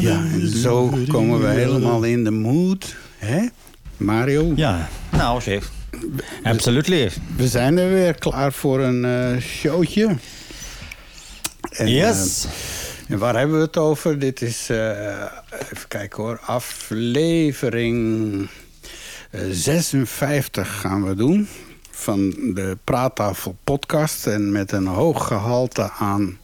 Ja, en zo komen we helemaal in de mood. Hè? Mario? Ja, nou, zeg. Absolutely. We zijn er weer klaar voor een uh, showtje. En, yes. Uh, en waar hebben we het over? Dit is, uh, even kijken hoor, aflevering 56 gaan we doen. Van de Praattafel podcast. En met een hoog gehalte aan...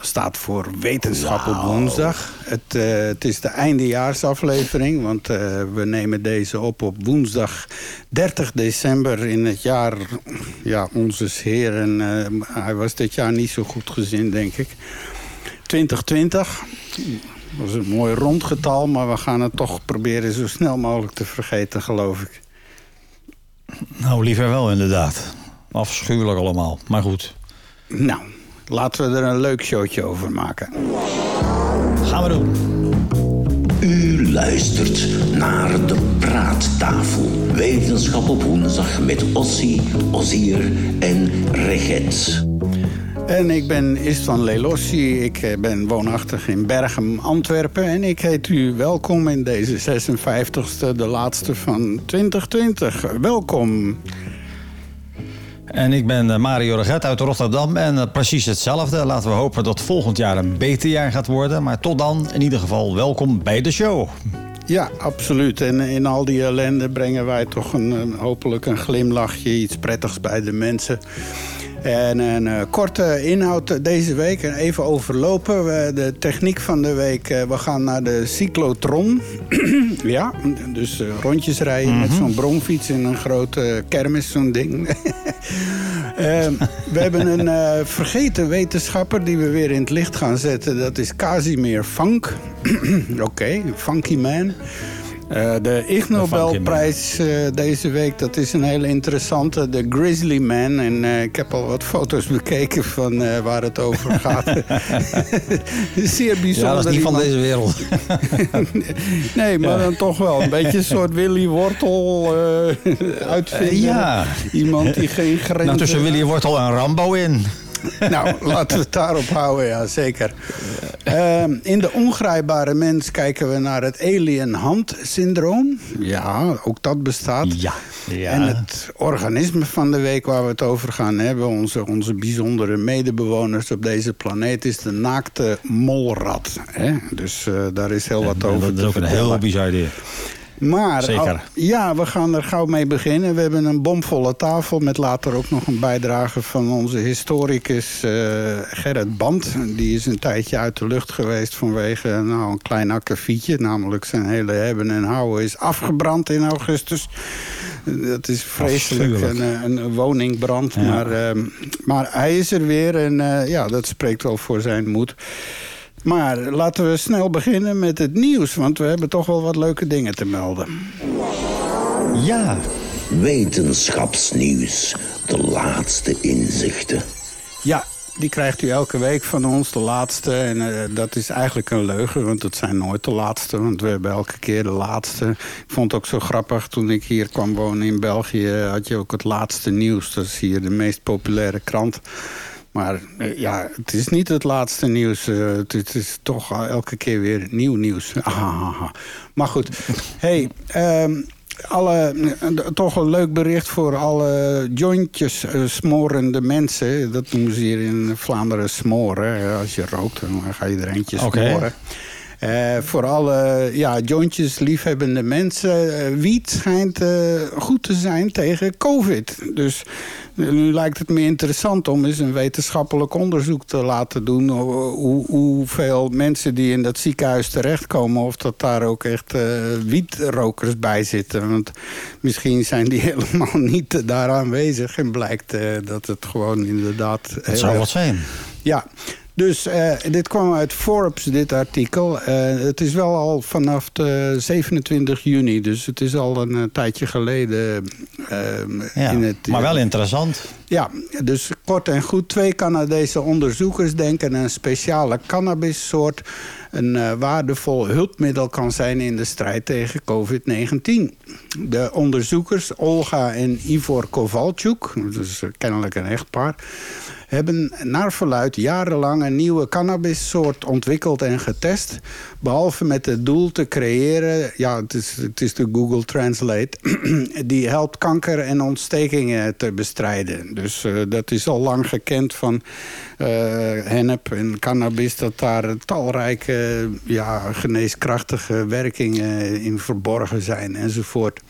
Staat voor wetenschap op woensdag. Het, uh, het, is de eindejaarsaflevering, want uh, we nemen deze op op woensdag 30 december in het jaar ja, onze Heer. En uh, hij was dit jaar niet zo goed gezien, denk ik. 2020. Dat was een mooi rond getal, maar we gaan het toch proberen zo snel mogelijk te vergeten, geloof ik. Nou, liever wel inderdaad. Afschuwelijk allemaal, maar goed. Nou, laten we er een leuk showtje over maken. Gaan we doen. U luistert naar de Praattafel. Wetenschap op woensdag met Ossie, Ozier en Reget. En ik ben Istvan Lelossi. Ik eh, ben woonachtig in Bergen, Antwerpen. En ik heet u welkom in deze 56e, de laatste van 2020. Welkom. En ik ben eh, Mario Reget uit Rotterdam. En eh, precies hetzelfde. Laten we hopen dat volgend jaar een beter jaar gaat worden. Maar tot dan, in ieder geval, welkom bij de show. Ja, absoluut. En in al die ellende brengen wij toch een, hopelijk een glimlachje, iets prettigs bij de mensen. En een uh, korte inhoud deze week. Even overlopen. De techniek van de week. Uh, we gaan naar de cyclotron. ja, dus uh, rondjes rijden mm -hmm. met zo'n bromfiets in een grote kermis, zo'n ding. we hebben een vergeten wetenschapper die we weer in het licht gaan zetten. Dat is Casimir Funk. Oké, okay, Funky Man. Uh, de Ig Nobelprijs uh, deze week, dat is een hele interessante. De Grizzly Man. En uh, ik heb al wat foto's bekeken van waar het over gaat. Zeer bijzonder. Ja, dat is niet van deze wereld. nee, maar ja. dan toch wel. Een beetje een soort Willy Wortel uitvinden. ja. Iemand die geen grenzen... Nou, tussen Willy Wortel en Rambo in. nou, laten we het daarop houden, ja, zeker. Uh, in de ongrijpbare mens kijken we naar het alien-hand-syndroom. Ja, ook dat bestaat. Ja, ja. En het organisme van de week waar we het over gaan hebben... onze, onze bijzondere medebewoners op deze planeet... is de naakte molrat. Hè? Dus uh, daar is heel wat over dat is ook een heel bizar idee. Maar Zeker. Al, ja, we gaan er gauw mee beginnen. We hebben een bomvolle tafel met later ook nog een bijdrage van onze historicus uh, Gerrit Band. Die is een tijdje uit de lucht geweest vanwege nou, een klein akkefietje. Namelijk zijn hele hebben en houden is afgebrand in augustus. Dat is vreselijk, een, een, woningbrand. Ja. Maar, uh, maar hij is er weer en uh, ja, dat spreekt wel voor zijn moed. Maar laten we snel beginnen met het nieuws, want we hebben toch wel wat leuke dingen te melden. Ja. Wetenschapsnieuws, de laatste inzichten. Ja, die krijgt u elke week van ons, de laatste. En uh, dat is eigenlijk een leugen, want het zijn nooit de laatste. Want we hebben elke keer de laatste. Ik vond het ook zo grappig, toen ik hier kwam wonen in België... had je ook het laatste nieuws. Dat is hier de meest populaire krant. Maar uh, ja, het is niet het laatste nieuws. Uh, het, het, is toch elke keer weer nieuw nieuws. maar goed. hey, um, alle, toch een leuk bericht voor alle jointjes uh, smorende mensen. Dat noemen ze hier in Vlaanderen smoren. Als je rookt, dan ga je er eentje smoren. Voor alle ja, jointjes liefhebbende mensen. Uh, wiet schijnt goed te zijn tegen covid. Dus nu lijkt het me interessant om eens een wetenschappelijk onderzoek te laten doen. Hoe, hoeveel mensen die in dat ziekenhuis terechtkomen... of dat daar ook echt wietrokers bij zitten. Want misschien zijn die helemaal niet daar aanwezig. En blijkt dat het gewoon inderdaad... Dat zou wat zijn. Ja, dus uh, dit kwam uit Forbes, dit artikel. Uh, het is wel al vanaf de 27 juni. Dus het is al een tijdje geleden. ja, in het, maar wel interessant. Ja, dus kort en goed. Twee Canadese onderzoekers denken een speciale cannabissoort een waardevol hulpmiddel kan zijn in de strijd tegen COVID-19. De onderzoekers Olga en Ivor Kovalchuk, dus kennelijk een echtpaar hebben naar verluid jarenlang een nieuwe cannabissoort ontwikkeld en getest. Behalve met het doel te creëren, ja, het is, het is de Google Translate, die helpt kanker en ontstekingen te bestrijden. Dus uh, dat is al lang gekend van uh, hennep en cannabis, dat daar talrijke ja, geneeskrachtige werkingen in verborgen zijn enzovoort.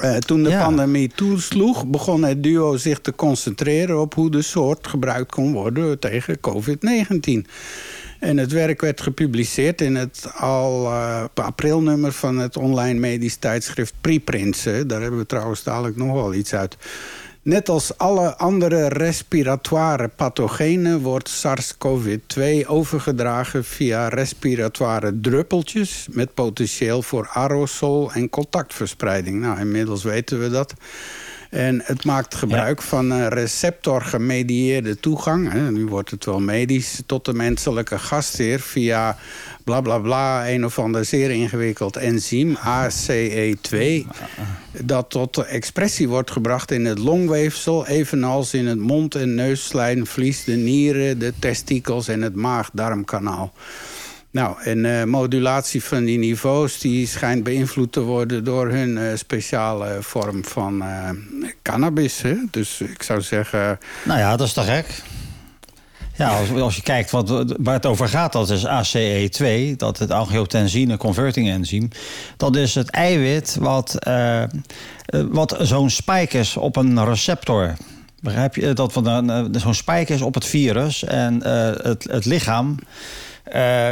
Uh, toen de ja. pandemie toesloeg, begon het duo zich te concentreren op hoe de soort gebruikt kon worden tegen COVID-19. En het werk werd gepubliceerd in het al uh, aprilnummer van het online medisch tijdschrift Preprints. Daar hebben we trouwens dadelijk nog wel iets uit. Net als alle andere respiratoire pathogenen wordt SARS-CoV-2 overgedragen via respiratoire druppeltjes met potentieel voor aerosol en contactverspreiding. Nou, inmiddels weten we dat. En het maakt gebruik van een receptor-gemedieerde toegang. Hè, nu wordt het wel medisch, tot de menselijke gastheer via bla bla bla, een of ander zeer ingewikkeld enzym, ACE2, dat tot expressie wordt gebracht in het longweefsel, evenals in het mond- en neusslijmvlies, de nieren, de testikels en het maag-darmkanaal. Nou, en uh, modulatie van die niveaus die schijnt beïnvloed te worden door hun uh, speciale vorm van uh, cannabis. Hè? Dus ik zou zeggen. Nou ja, dat is toch gek? Ja, als, je kijkt wat, waar het over gaat, dat is ACE2, dat het angiotensine converting enzym. Dat is het eiwit wat, wat zo'n spike is op een receptor. Begrijp je? Dat zo'n spike is op het virus en het, het lichaam uh,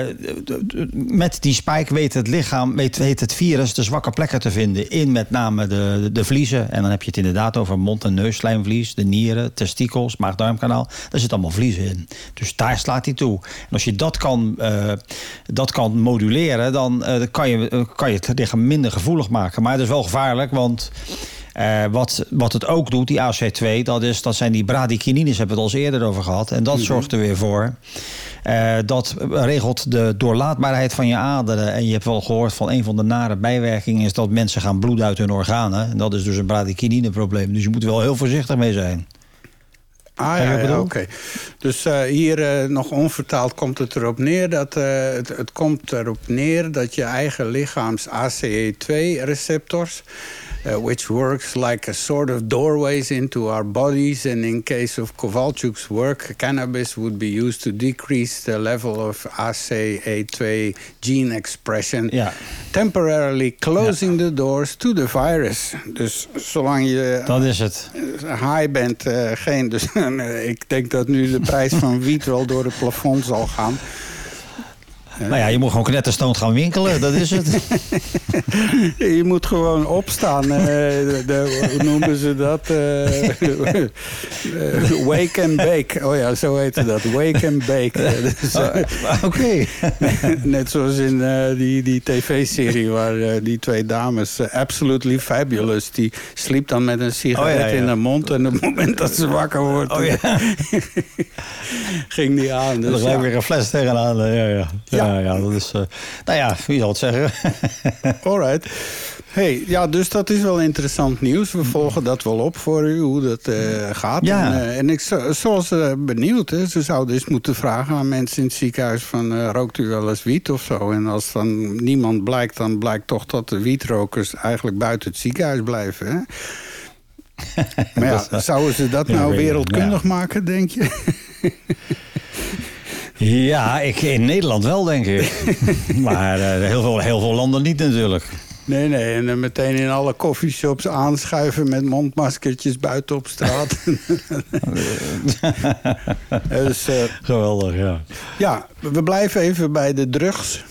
met die spike weet het lichaam, weet, het virus de zwakke plekken te vinden. In met name de, de vliezen. En dan heb je het inderdaad over mond- en neusslijmvlies, de nieren, testikels, maag-darmkanaal. Daar zit allemaal vliezen in. Dus daar slaat hij toe. En als je dat kan, uh, dat kan moduleren, dan uh, kan, je, kan je het lichaam minder gevoelig maken. Maar het is wel gevaarlijk, want. Uh, wat, wat het ook doet, die AC2, dat, is, dat zijn die bradykinines, hebben we het al eens eerder over gehad. En dat -hmm. zorgt er weer voor. Uh, dat regelt de doorlaatbaarheid van je aderen. En je hebt wel gehoord van een van de nare bijwerkingen is dat mensen gaan bloeden uit hun organen. En dat is dus een bradykinine probleem. Dus je moet er wel heel voorzichtig mee zijn. Ah ja, ja oké. Dus uh, hier uh, nog onvertaald komt het erop neer dat uh, het, het komt erop neer dat je eigen lichaams ACE2-receptors uh, which works like a sort of doorways into our bodies. And in case of Kovalchuk's work, cannabis would be used to decrease the level of ACE2 gene expression, ja. temporarily closing ja. the doors to the virus. Dus zolang je dat is het. high bent, uh, geen. Dus ik denk dat nu de prijs van wiet wel door het plafond zal gaan. Nou ja, je moet gewoon knetterstoond gaan winkelen, dat is het. je moet gewoon opstaan. Uh, de, de, hoe noemen ze dat? Uh, wake and bake. Oh ja, zo heette dat. Wake and bake. Dus, oh, Oké. Okay. net zoals in die, die tv-serie waar die twee dames, Absolutely Fabulous, die sliep dan met een sigaret oh, ja, ja. in de mond. En op het moment dat ze wakker wordt, oh, ja. ging die aan. Dus, gelijk weer een fles tegenaan. Ja, ja. Ja ja, dat is. Uh, nou ja, wie zal het zeggen? Alright. Hey, ja, dus dat is wel interessant nieuws. We volgen dat wel op voor u, hoe dat uh, gaat. Ja. En, uh, en ik zoals benieuwd, hè, ze zouden eens moeten vragen aan mensen in het ziekenhuis... van rookt u wel eens wiet of zo? En als dan niemand blijkt, dan blijkt toch dat de wietrokers... eigenlijk buiten het ziekenhuis blijven, hè? maar ja, zouden ze dat nou wereldkundig ja. maken, denk je? Ja, ik, in Nederland wel, denk ik. maar uh, heel, veel, heel veel landen niet natuurlijk. Nee, nee. En dan meteen in alle koffieshops aanschuiven met mondmaskertjes buiten op straat. dus, uh, Geweldig, ja. Ja, we blijven even bij de drugs.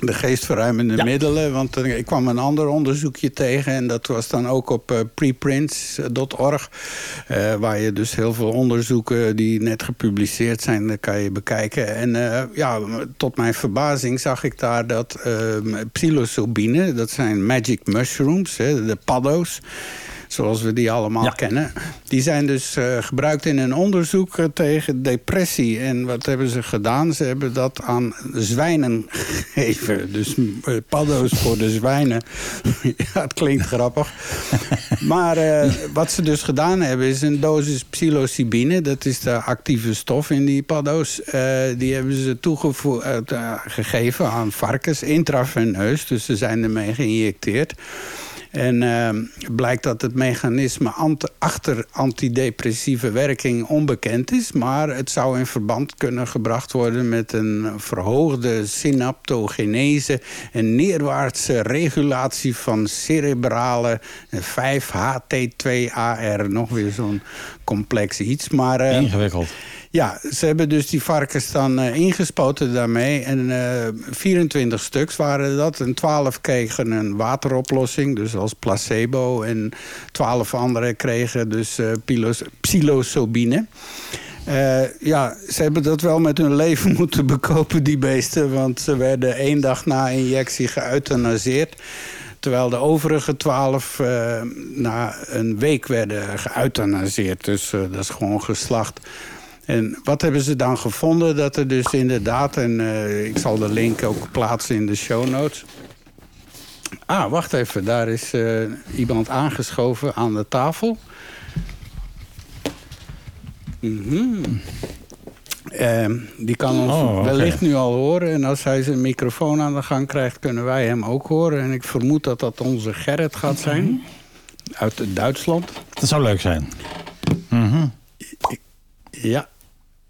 De geestverruimende ja. middelen. Want ik kwam een ander onderzoekje tegen. En dat was dan ook op uh, preprints.org. Uh, waar je dus heel veel onderzoeken die net gepubliceerd zijn, dat kan je bekijken. En ja, tot mijn verbazing zag ik daar dat psilocybine, dat zijn magic mushrooms, hè, de paddo's zoals we die allemaal ja. kennen. Die zijn dus uh, gebruikt in een onderzoek tegen depressie. En wat hebben ze gedaan? Ze hebben dat aan zwijnen gegeven. Dus paddo's voor de zwijnen. ja, het klinkt grappig. maar wat ze dus gedaan hebben is een dosis psilocybine. Dat is de actieve stof in die paddo's. die hebben ze toegegeven aan varkens intraveneus. Dus ze zijn ermee geïnjecteerd. En uh, blijkt dat het mechanisme achter antidepressieve werking onbekend is. Maar het zou in verband kunnen gebracht worden met een verhoogde synaptogenese. en neerwaartse regulatie van cerebrale 5-HT2AR. Nog weer zo'n complex iets. Maar, uh, Ingewikkeld. Ja, ze hebben dus die varkens dan uh, ingespoten daarmee. En uh, eh, 24 stuks waren dat. En 12 kregen een wateroplossing, dus als placebo. En 12 anderen kregen dus uh, psilocybine. ja, ze hebben dat wel met hun leven moeten bekopen, die beesten. Want ze werden één dag na injectie geëuthanaseerd. Terwijl de overige twaalf na een week werden geëuthanaseerd. Dus dat is gewoon geslacht. En wat hebben ze dan gevonden? Dat er dus inderdaad, en uh, ik zal de link ook plaatsen in de show notes. Ah, wacht even, daar is iemand aangeschoven aan de tafel. Mm. Uh, die kan ons oh, okay. wellicht nu al horen. En als hij zijn microfoon aan de gang krijgt, kunnen wij hem ook horen. En ik vermoed dat dat onze Gerrit gaat zijn. Mm -hmm. Uit Duitsland. Dat zou leuk zijn. Mm -hmm. Ja,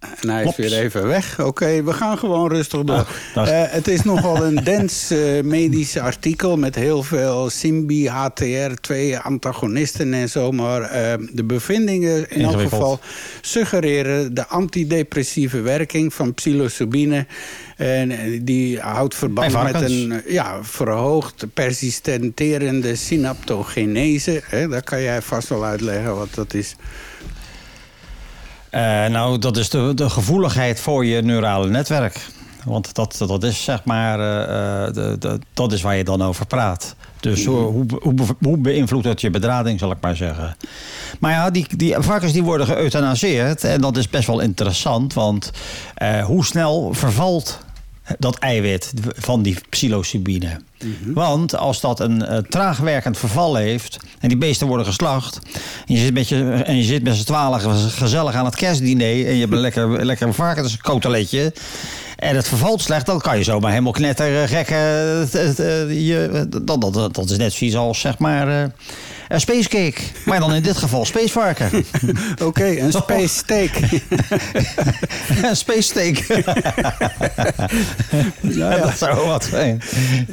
en hij is weer even weg. Oké, we gaan gewoon rustig door. Ah, uh, het is nogal een dens uh, medisch artikel... met heel veel Simbi, HTR, twee antagonisten en zo. Maar uh, de bevindingen in elk geval suggereren... de antidepressieve werking van psilocybine... En die houdt verband met een ja, verhoogd persistenterende synaptogenese. Hè, daar kan jij vast wel uitleggen wat dat is. Uh, nou, dat is de, de gevoeligheid voor je neurale netwerk. Want dat, dat is zeg maar, uh, de, de, dat is waar je dan over praat. Dus hoe, hoe, hoe beïnvloedt het je bedrading, zal ik maar zeggen. Maar ja, die, die varkens die worden geëuthanaseerd. En dat is best wel interessant. Want uh, hoe snel vervalt dat eiwit van die psilocybine. Mhm. Want als dat een uh, traag werkend verval heeft en die beesten worden geslacht en je zit met, je, en je zit met z'n twaalf gezellig aan het kerstdiner en je hebt een lekker, lekker varkenskoteletje en het vervalt slecht, dan kan je zomaar helemaal knettergek. Uh, uh, dat, dat, dat is net zoiets als zeg maar een spacecake. Maar dan in dit geval spacevarken. Oké, okay, een space steak. een space steak. nou ja. Dat zou wat zijn.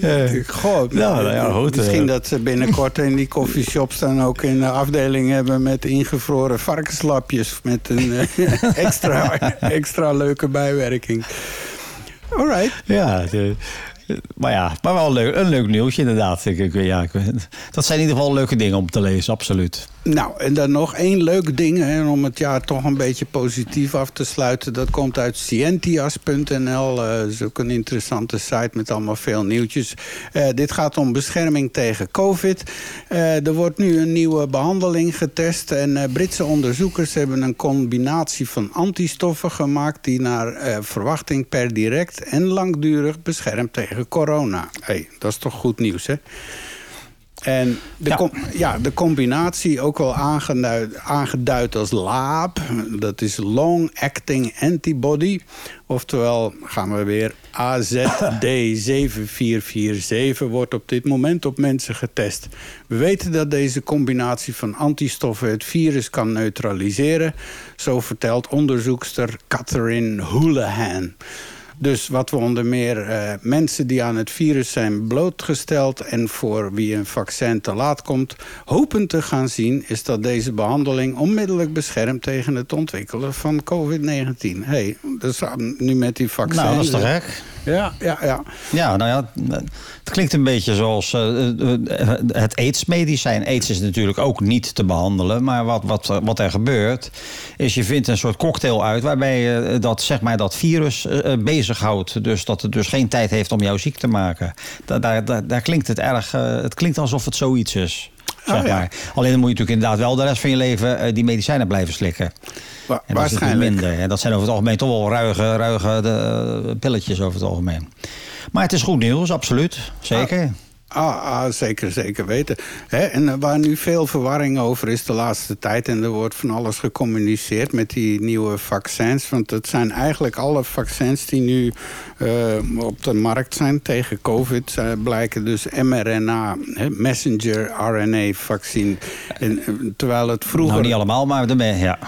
Uh, Goh, nou, ja, goed, misschien uh, dat ze binnenkort in die coffeeshops dan ook een afdeling hebben met ingevroren varkenslapjes. Met een uh, extra, extra leuke bijwerking. Alright. Ja, de, maar ja, maar wel leuk, een leuk nieuwtje inderdaad. Ik, ja, dat zijn in ieder geval leuke dingen om te lezen, absoluut. Nou, en dan nog één leuk ding hè, om het jaar toch een beetje positief af te sluiten. Dat komt uit scientias.nl. Uh, dat is ook een interessante site met allemaal veel nieuwtjes. Uh, dit gaat om bescherming tegen covid. Uh, er wordt nu een nieuwe behandeling getest. En Britse onderzoekers hebben een combinatie van antistoffen gemaakt... die naar verwachting per direct en langdurig beschermt tegen corona. hey, dat is toch goed nieuws, hè? En de, ja. ja. de combinatie, ook wel aangeduid, aangeduid als LAAP... dat is Long Acting Antibody. Oftewel, gaan we weer, AZD7447 wordt op dit moment op mensen getest. We weten dat deze combinatie van antistoffen het virus kan neutraliseren. Zo vertelt onderzoekster Catherine Houlihan... Dus wat we onder meer uh, mensen die aan het virus zijn blootgesteld... en voor wie een vaccin te laat komt, hopen te gaan zien... is dat deze behandeling onmiddellijk beschermt tegen het ontwikkelen van COVID-19. hey, dus nu met die vaccin... Nou, dat is toch gek? Ja, ja, ja. Ja, nou ja, het klinkt een beetje zoals uh, het AIDS-medicijn. AIDS is natuurlijk ook niet te behandelen. Maar wat, wat, wat er gebeurt, is je vindt een soort cocktail uit... waarbij je dat, zeg maar, dat virus uh, bezighoudt. Dus dat het dus geen tijd heeft om jou ziek te maken. Daar, daar, daar klinkt het erg... het klinkt alsof het zoiets is. Zeg Oh, ja. maar. Alleen dan moet je natuurlijk inderdaad wel de rest van je leven eh, die medicijnen blijven slikken. Wa- En waarschijnlijk. minder. En dat zijn over het algemeen toch wel ruige, ruige de, pilletjes over het algemeen. Maar het is goed nieuws, absoluut. Zeker. Ah, ah, zeker, zeker weten. En eh, waar nu veel verwarring over is de laatste tijd... en er wordt van alles gecommuniceerd met die nieuwe vaccins... want het zijn eigenlijk alle vaccins die nu eh, op de markt zijn tegen covid... eh, blijken dus mRNA, messenger RNA-vaccine. En, eh, terwijl het vroeger... Nou, niet allemaal, maar de ja.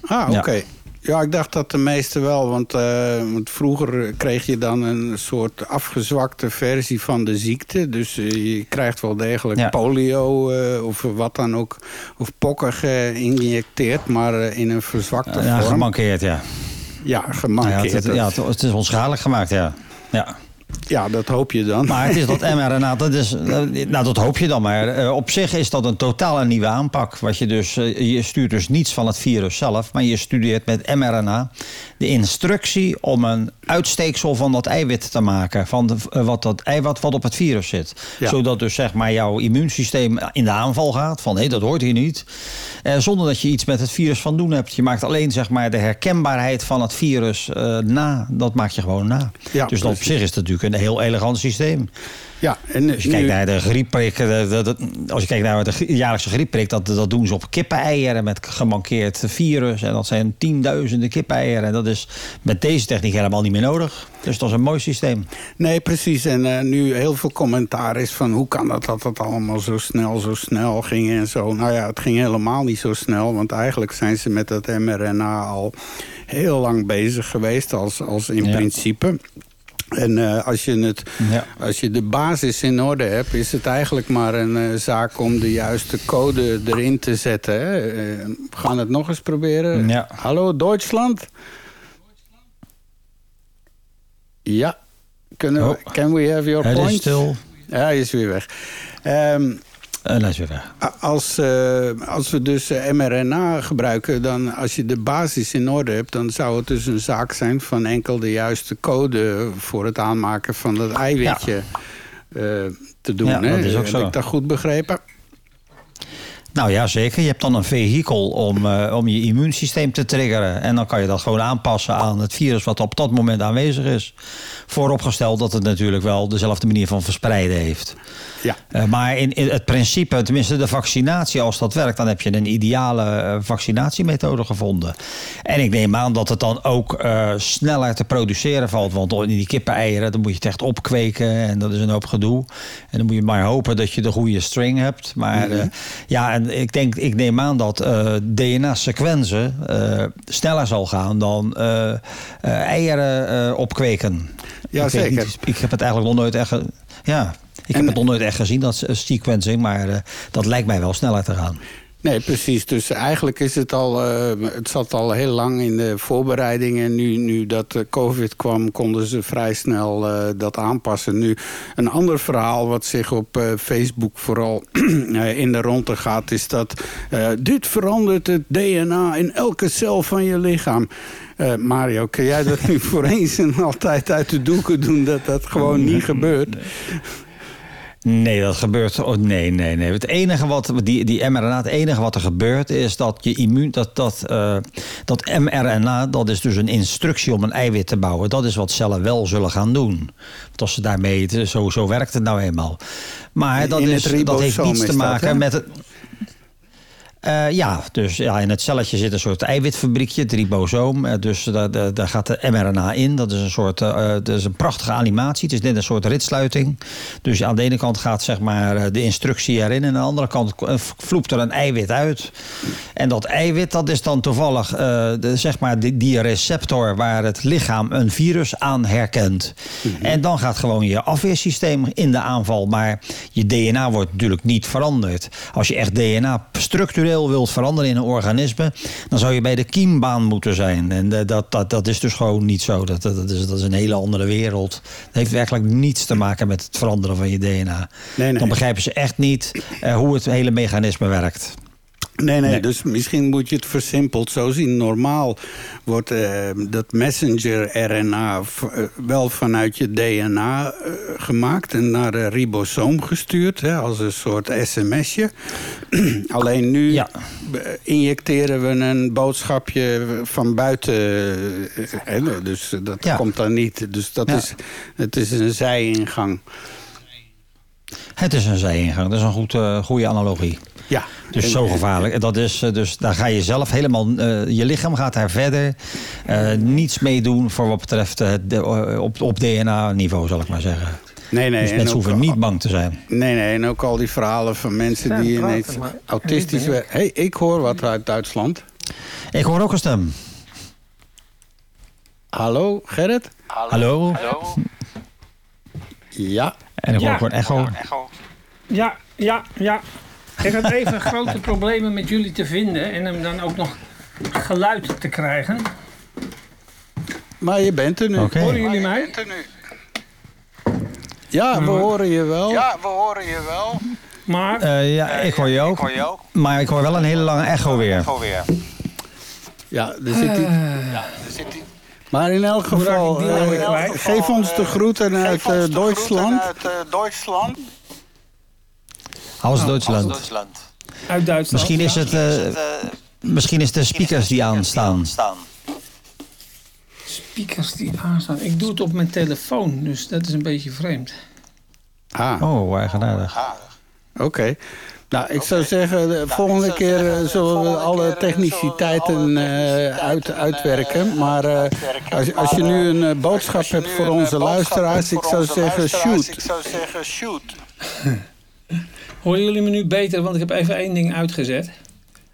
Ah, oké. Ja. Ik dacht dat de meeste wel. Want, eh, want vroeger kreeg je dan een soort afgezwakte versie van de ziekte. Dus eh, je krijgt wel degelijk Ja. polio eh, of wat dan ook. Of pokken geïnjecteerd, maar in een verzwakte Ja, vorm. gemankeerd, ja. Ja, ja, gemankeerd. het, ja, het, het is onschadelijk gemaakt, ja. ja. Ja, dat hoop je dan. Maar het is dat mRNA, dat is, eh, nou dat hoop je dan maar. Eh, Op zich is dat een totaal een nieuwe aanpak. Wat je, dus, eh, je stuurt dus niets van het virus zelf, maar je studeert met mRNA de instructie om een uitsteeksel van dat eiwit te maken. Van de, eh, wat dat eiwit wat op het virus zit. Ja. Zodat dus zeg maar jouw immuunsysteem in de aanval gaat. Van hé, dat hoort hier niet. Eh, zonder dat je iets met het virus van doen hebt. Je maakt alleen zeg maar de herkenbaarheid van het virus eh, na. Dat maak je gewoon na. Ja, dus dat op zich is het natuurlijk een heel elegant systeem. Ja, en Als je kijkt naar de griepprik, als je kijkt naar de jaarlijkse griepprik, dat, dat doen ze op kippeneieren met gemankeerd virus. En dat zijn tienduizenden kippeneieren. En dat is met deze techniek helemaal niet meer nodig. Dus dat is een mooi systeem. Nee, precies. En eh, nu heel veel commentaar is van hoe kan dat dat het allemaal zo snel, zo snel ging en zo. Nou ja, het ging helemaal niet zo snel. Want eigenlijk zijn ze met dat mRNA al heel lang bezig geweest als, als in Ja. principe. En eh, als, je het, Ja. als je de basis in orde hebt, is het eigenlijk maar een eh, zaak om de juiste code erin te zetten. Hè? Eh, we gaan het nog eens proberen. Ja. Hallo, Duitsland? Ja. Kunnen we, Oh. can we have your Hij point? is stil. Ja, hij is weer weg. Ehm, A- als, eh, als we dus eh, mRNA gebruiken, dan als je de basis in orde hebt, dan zou het dus een zaak zijn van enkel de juiste code voor het aanmaken van dat eiwitje eh, te doen. Ja, hè? dat is ook Heb zo. ik dat goed begrepen? Nou ja, zeker. Je hebt dan een vehikel om, eh, om je immuunsysteem te triggeren. En dan kan je dat gewoon aanpassen aan het virus wat op dat moment aanwezig is. Vooropgesteld dat het natuurlijk wel dezelfde manier van verspreiden heeft. Ja. Eh, maar in, in het principe, tenminste de vaccinatie, als dat werkt, dan heb je een ideale eh, vaccinatiemethode gevonden. En ik neem aan dat het dan ook sneller te produceren valt. Want in die kippeneieren, dan moet je het echt opkweken en dat is een hoop gedoe. En dan moet je maar hopen dat je de goede string hebt. Maar eh, ja, en ik denk, ik neem aan dat eh, DNA-sequenzen eh, sneller zal gaan dan eh, eieren opkweken. Ja, ik zeker. niet, ik heb het eigenlijk nog nooit echt. Ja, ik En- heb het nog nooit echt gezien, dat sequencing, maar dat lijkt mij wel sneller te gaan. Nee, precies. Dus eigenlijk is het al, eh, het zat al heel lang in de voorbereiding. En nu, nu dat eh, COVID kwam, konden ze vrij snel eh, dat aanpassen. Nu, een ander verhaal wat zich op Facebook vooral in de ronde gaat... is dat dit verandert het DNA in elke cel van je lichaam. Mario, kun jij dat nu voor eens en altijd uit de doeken doen... dat dat gewoon niet gebeurt? Nee, dat gebeurt. Oh, nee, nee, nee. Het enige wat die, die mRNA, het enige wat er gebeurt is dat je immuun, dat, dat, eh, dat mRNA, dat is dus een instructie om een eiwit te bouwen. Dat is wat cellen wel zullen gaan doen. Want als ze daarmee, zo, zo werkt het nou eenmaal. Maar dat, is, dat heeft niets te maken met het. Eh, ja, dus ja, in het celletje zit een soort eiwitfabriekje, het ribosoom. Eh, dus daar, daar, daar gaat de mRNA in. Dat is een soort, eh, dat is een prachtige animatie. Het is net een soort ritsluiting. Dus aan de ene kant gaat zeg maar de instructie erin, en aan de andere kant vloept er een eiwit uit. En dat eiwit, dat is dan toevallig de, zeg maar die, die receptor waar het lichaam een virus aan herkent. En dan gaat gewoon je afweersysteem in de aanval. Maar je DNA wordt natuurlijk niet veranderd. Als je echt DNA structureel wilt veranderen in een organisme, dan zou je bij de kiembaan moeten zijn. En eh, dat, dat, dat is dus gewoon niet zo. Dat, dat, dat is, dat is een hele andere wereld. Dat heeft werkelijk niets te maken met het veranderen van je DNA. Nee, nee. Dan begrijpen ze echt niet eh, hoe het hele mechanisme werkt. Nee, nee, Nee. dus misschien moet je het versimpeld zo zien. Normaal wordt eh, dat messenger-RNA eh, wel vanuit je DNA eh, gemaakt en naar de ribosoom gestuurd, hè, als een soort sms'je. Alleen nu Ja. injecteren we een boodschapje van buiten, hè, dus dat Ja. komt dan niet. Dus dat Ja. is, het is een zijingang. Het is een zijingang. Dat is een goed, goede analogie. Ja. Dus En- zo gevaarlijk. En Dat is, eh, dus daar ga je zelf helemaal... eh, je lichaam gaat daar verder eh, niets mee doen... voor wat betreft de, op, op DNA-niveau, zal ik maar zeggen. Nee, nee. dus en mensen hoeven niet bang te zijn. Nee, nee, en ook al die verhalen van mensen die ineens maar- autistisch werden. hey, ik hoor wat uit Duitsland. Ik hoor ook een stem. Hallo, Gerrit? Hallo? Ja. En ik hoor Ja. ook een echo. Ja, ja, ja. Ik had even grote problemen met jullie te vinden en hem dan ook nog geluid te krijgen. Maar je bent er nu. Horen jullie mij? Ja, we horen je wel. Ja, we horen je wel. Maar Eh, ja, ik hoor je ook. Ik hoor je ook. Maar ik hoor wel een hele lange echo weer. Gewoon weer. Ja, er zit die... Daar zit hij. Maar in elk geval, ik die nou eh, geef ons de groeten uit eh, Duitsland. Uit eh, Duitsland. Duitsland. Duitsland. uit Duitsland. Misschien is het, eh, Eh, misschien is de speakers die aanstaan. staan. Speakers die aanstaan. Ik doe het op mijn telefoon, dus dat is een beetje vreemd. Ah, Oh, eigenaardig. oké. Nou, ik zou zeggen, de volgende keer eh, zullen we alle techniciteiten eh, uit, uitwerken. Maar eh, als, als je nu een boodschap hebt voor onze luisteraars, ik zou zeggen shoot. Ik zou zeggen shoot. Horen jullie me nu beter? Want ik heb even één ding uitgezet.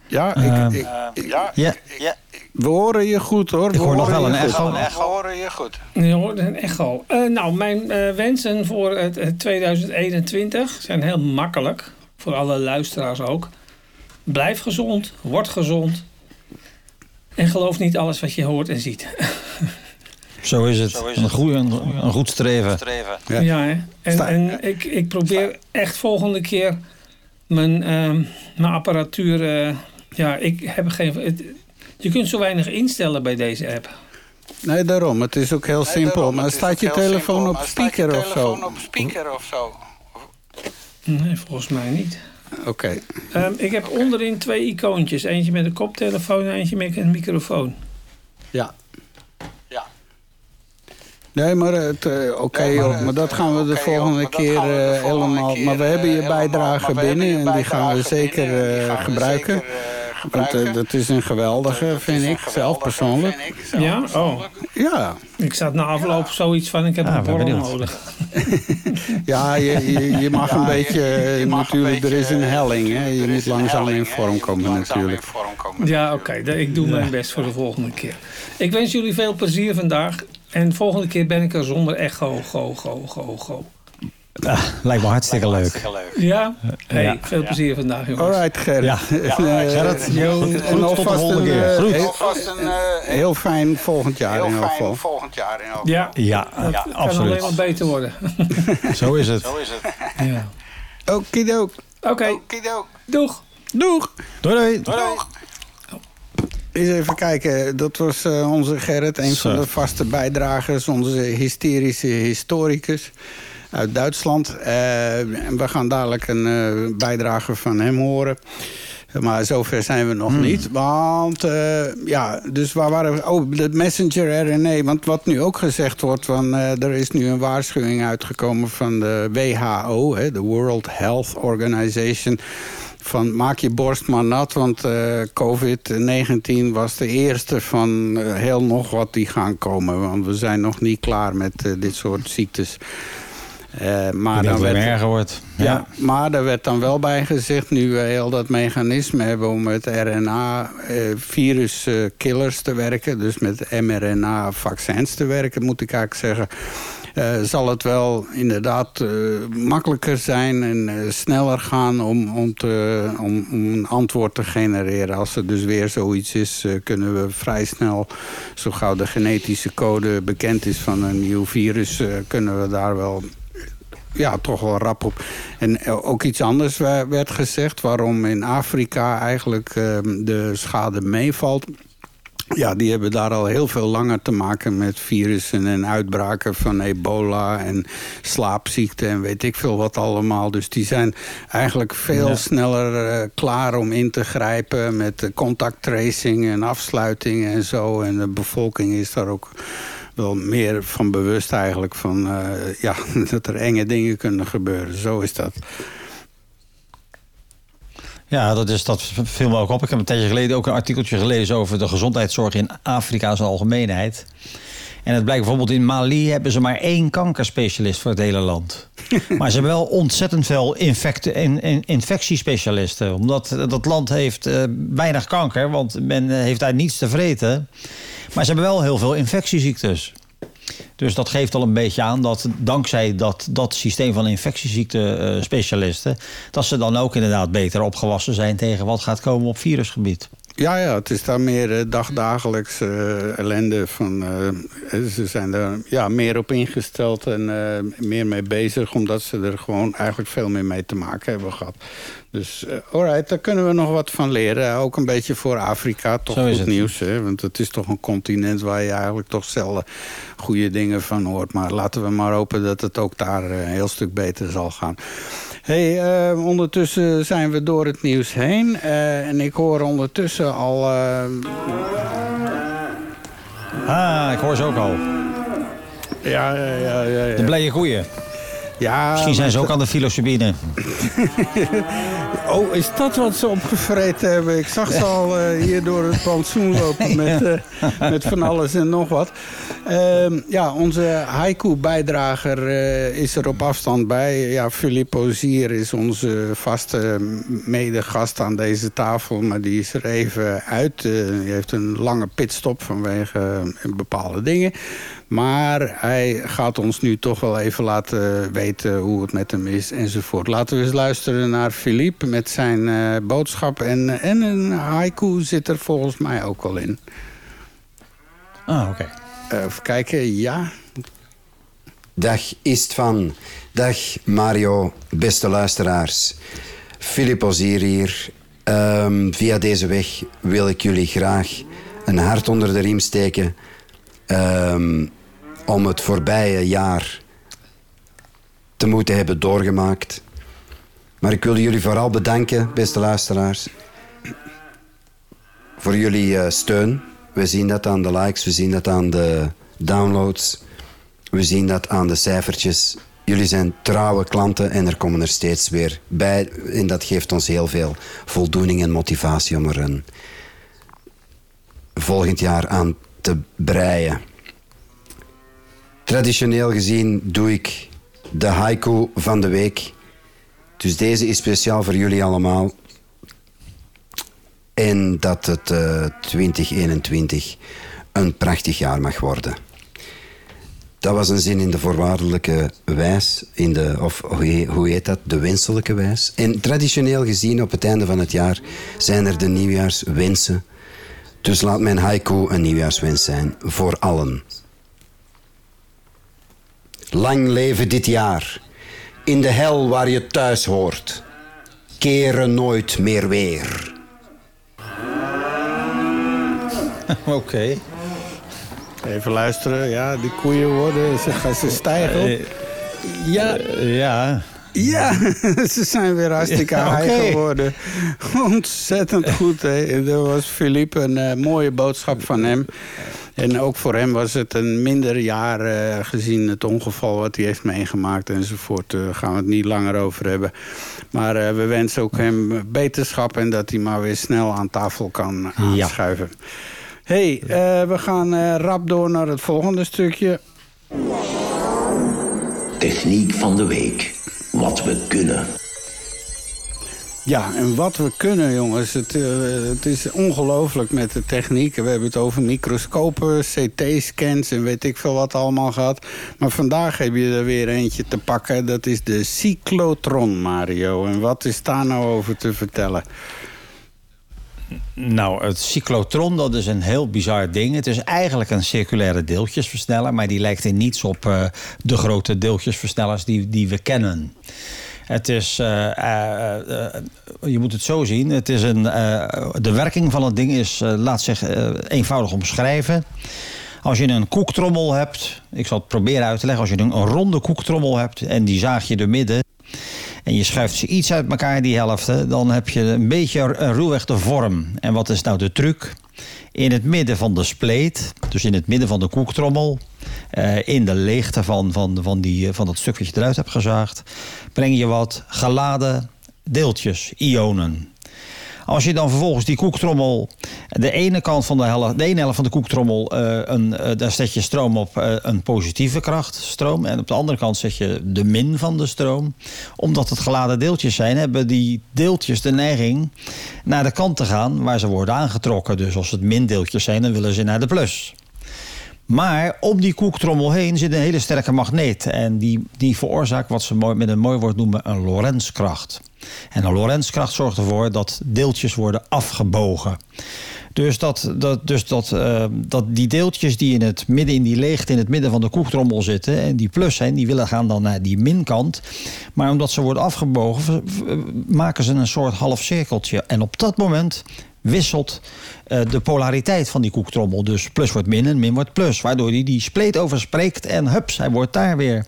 Ja, Ehm, ik, ik, Ja, Ja, ja. we horen je goed hoor. ik We hoor nog wel een goed. echo. Echt horen je goed. Je hoort een echo. Eh, nou, mijn eh, wensen voor het, het 2021 zijn heel makkelijk. Voor alle luisteraars ook. Blijf gezond, word gezond. En geloof niet alles wat je hoort en ziet. Zo is het. Zo is Een, goeie, een, een goed streven. Streven. Ja. En, en ik, ik probeer echt volgende keer mijn, ehm, mijn apparatuur. eh, ja, ik heb geen. Het, je kunt zo weinig instellen bij deze app. Nee, daarom. Het is ook heel simpel. daarom, Maar staat je telefoon simpel. op speaker of zo? telefoon op speaker of zo? Nee, volgens mij niet. Oké. Ehm, ik heb onderin twee icoontjes. Eentje met een koptelefoon en eentje met een microfoon. Ja. Nee, maar het, eh, oké, maar dat eh, gaan we de volgende joh, keer de eh, volgende helemaal. keer, Maar we hebben je bijdrage binnen en die gaan we zeker binnen en die eh, gaan we gebruiken. zeker, Want gebruiken. dat is een geweldige, Dat vind ik, zelf persoonlijk. vind ik zelf Ja? persoonlijk. Ja, Ik zat na afloop zoiets van: ik heb Ja, een borrel nodig. ja je, je, je mag een Ja, beetje, je mag een natuurlijk, er is een helling. Hè? Je moet langzaam in vorm Je komen moet langzaam natuurlijk. in vorm komen. Ja, oké. Ik doe mijn best voor de volgende keer. Ik wens jullie veel plezier vandaag. En de volgende keer ben ik er zonder echo, go, go, go, go. Ah, lijkt me hartstikke leuk. Hartstikke leuk. Ja? Hey, Ja. veel plezier vandaag, jongens. Alright, Gerrit. Ja. Eh, Gerrit, en groet tot de alvast volgende een, keer. eh, Groet. Heel, Alvast een eh, heel fijn volgend jaar heel in elk fijn geval. volgend jaar in elk Ja, Ja, dat kan absoluut. alleen maar beter worden. Zo is het. Zo is het. ja. Okidook. Oké, Okidook. doeg. Doeg. Doei doei. Doeg. Eens even kijken, dat was eh, onze Gerrit, een Zo. van de vaste bijdragers, onze hysterische historicus uit Duitsland. Eh, en we gaan dadelijk een eh, bijdrage van hem horen. Maar zover zijn we nog Hmm. niet. Want, ja, dus waar waren we? Oh, de messenger RNA. Want wat nu ook gezegd wordt, van, er is nu een waarschuwing uitgekomen van de WHO, hè, de World Health Organization van maak je borst maar nat, want eh, COVID-19 was de eerste van eh, heel nog wat die gaan komen. Want we zijn nog niet klaar met eh, dit soort ziektes. Maar dan werd, erger wordt. ja. Ja. maar er werd dan wel bij gezegd, nu we heel dat mechanisme hebben om met RNA-viruskillers te werken, dus met mRNA-vaccins te werken, moet ik eigenlijk zeggen. Eh, zal het wel inderdaad eh, makkelijker zijn en eh, sneller gaan om, om, te, om, om een antwoord te genereren. Als er dus weer zoiets is, kunnen we vrij snel, zo gauw de genetische code bekend is van een nieuw virus, kunnen we daar wel ja, toch wel rap op. En ook iets anders werd gezegd... waarom in Afrika eigenlijk eh, de schade meevalt... Ja, die hebben daar al heel veel langer te maken met virussen en uitbraken van ebola en slaapziekten en weet ik veel wat allemaal. Dus die zijn eigenlijk veel Ja. sneller eh, klaar om in te grijpen met contacttracing en afsluiting en zo. En de bevolking is daar ook wel meer van bewust eigenlijk van eh, ja, dat er enge dingen kunnen gebeuren. Zo is dat. Ja, dat, is, dat viel me ook op. Ik heb een tijdje geleden ook een artikeltje gelezen over de gezondheidszorg in Afrika zijn algemeenheid. En het blijkt bijvoorbeeld in Mali hebben ze maar één kankerspecialist voor het hele land. Maar ze hebben wel ontzettend veel infect, in, in- infectiespecialisten. Omdat dat land heeft eh, weinig kanker, want men eh, heeft daar niets te vreten. Maar ze hebben wel heel veel infectieziektes. Dus dat geeft al een beetje aan dat dankzij dat, dat systeem van infectieziekte-specialisten... dat ze dan ook inderdaad beter opgewassen zijn tegen wat gaat komen op virusgebied. Ja, ja, het is daar meer eh, dagdagelijks eh, ellende van. eh, ze zijn er ja, meer op ingesteld en meer mee bezig, omdat ze er gewoon eigenlijk veel meer mee te maken hebben gehad. Dus, alright, daar kunnen we nog wat van leren. Ook een beetje voor Afrika, toch Zo goed nieuws. Hè? Want het is toch een continent waar je eigenlijk toch zelden goede dingen van hoort. Maar laten we maar hopen dat het ook daar een heel stuk beter zal gaan. Hey, eh, ondertussen zijn we door het nieuws heen. eh, en ik hoor ondertussen al... eh, Ah, ik hoor ze ook al. ja, ja, ja, ja, ja. De blije koeien. ja Misschien zijn ze ook aan de filosofie. Oh, is dat wat ze opgevreten hebben? Ik zag ze al eh, hier door het plantsoen lopen met, eh, met van alles en nog wat. Ehm, ja, onze haiku-bijdrager eh, is er op afstand bij. Ja, Philippe Ozier is onze vaste medegast aan deze tafel. Maar die is er even uit. Die heeft een lange pitstop vanwege bepaalde dingen. Maar hij gaat ons nu toch wel even laten weten hoe het met hem is enzovoort. Laten we eens luisteren naar Philippe met zijn eh, boodschap. En, en een haiku zit er volgens mij ook al in. Ah, oké. Eh, even kijken, ja. Dag Istvan, dag Mario, beste luisteraars. Filip Ozier hier. Ehm, via deze weg wil ik jullie graag een hart onder de riem steken... ehm, om het voorbije jaar te moeten hebben doorgemaakt. Maar ik wil jullie vooral bedanken, beste luisteraars... voor jullie eh, steun. We zien dat aan de likes, we zien dat aan de downloads... We zien dat aan de cijfertjes. Jullie zijn trouwe klanten en er komen er steeds weer bij. En dat geeft ons heel veel voldoening en motivatie om er een volgend jaar aan te breien. Traditioneel gezien doe ik de haiku van de week. Dus deze is speciaal voor jullie allemaal. En dat het eh, 2021 een prachtig jaar mag worden. Dat was een zin in de voorwaardelijke wijs, in de, of hoe heet dat? De wenselijke wijs. En traditioneel gezien, op het einde van het jaar, zijn er de nieuwjaarswensen. Dus laat mijn haiku een nieuwjaarswens zijn voor allen. Lang leven dit jaar, in de hel waar je thuis hoort. Keren nooit meer weer. Oké. Even luisteren. Ja, die koeien worden, ze gaan ze stijgen. op. Ja, Ja. Ja, ze zijn weer hartstikke Ja, high geworden. Ontzettend goed. Hè. En Dat was Philippe een eh, mooie boodschap van hem. En ook voor hem was het een minder jaar eh, gezien het ongeval wat hij heeft meegemaakt enzovoort. Daar gaan we het niet langer over hebben. Maar eh, we wensen ook hem beterschap en dat hij maar weer snel aan tafel kan Ja. aanschuiven. hey, eh, we gaan eh, rap door naar het volgende stukje. Techniek van de week. Wat we kunnen. Ja, en wat we kunnen, jongens. Het, eh, het is ongelooflijk met de techniek. We hebben het over microscopen, CT-scans en weet ik veel wat allemaal gehad. Maar vandaag heb je er weer eentje te pakken. Dat is de cyclotron, Mario. En wat is daar nou over te vertellen? Nou, het cyclotron, dat is een heel bizar ding. Het is eigenlijk een circulaire deeltjesversneller... maar die lijkt in niets op uh, de grote deeltjesversnellers die, die we kennen. Het is, uh, uh, je moet het zo zien, het is een, de werking van het ding is, laat zich eenvoudig omschrijven. Als je een koektrommel hebt, ik zal het proberen uit te leggen. Als je een, ronde koektrommel hebt en die zaag je door midden en je schuift ze iets uit elkaar, die helften, dan heb je een beetje een ruwweg de vorm. En wat is nou de truc? In het midden van de spleet, dus in het midden van de koektrommel, uh, in de leegte van, van, van, die, van dat stuk wat je eruit hebt gezaagd, breng je wat geladen deeltjes, ionen. Als je dan vervolgens die koektrommel, de ene kant van de helft, de ene helft van de koektrommel, uh, een, uh, daar zet je stroom op uh, een positieve krachtstroom. En op de andere kant zet je de min van de stroom. Omdat het geladen deeltjes zijn, hebben die deeltjes de neiging naar de kant te gaan waar ze worden aangetrokken. Dus als het mindeeltjes zijn, dan willen ze naar de plus. Maar om die koektrommel heen zit een hele sterke magneet. En die, die veroorzaakt wat ze mooi, met een mooi woord noemen een Lorentzkracht. En een Lorentzkracht zorgt ervoor dat deeltjes worden afgebogen. Dus, dat, dat, dus dat, uh, dat die deeltjes die in het midden in die leegte in het midden van de koektrommel zitten en die plus zijn, die willen gaan dan naar die minkant. Maar omdat ze worden afgebogen, maken ze een soort half cirkeltje. En op dat moment wisselt uh, de polariteit van die koektrommel. Dus plus wordt min en min wordt plus. Waardoor hij die, spleet overspreekt en hups, hij wordt daar weer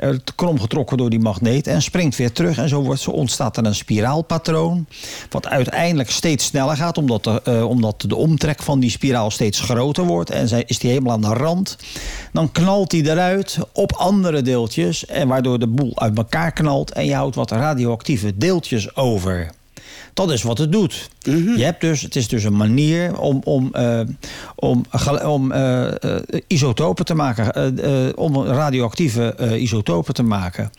uh, krom getrokken door die magneet en springt weer terug. En zo, wordt, zo ontstaat er een spiraalpatroon. Wat uiteindelijk steeds sneller gaat, omdat de, uh, omdat de omtrek van die spiraal steeds groter wordt. En zij, is die helemaal aan de rand. Dan knalt die eruit op andere deeltjes. En waardoor de boel uit elkaar knalt. En je houdt wat radioactieve deeltjes over. Dat is wat het doet. Mm -hmm. Je hebt dus, het is dus een manier om, om, uh, om, om uh, isotopen te maken, om radioactieve isotopen te maken.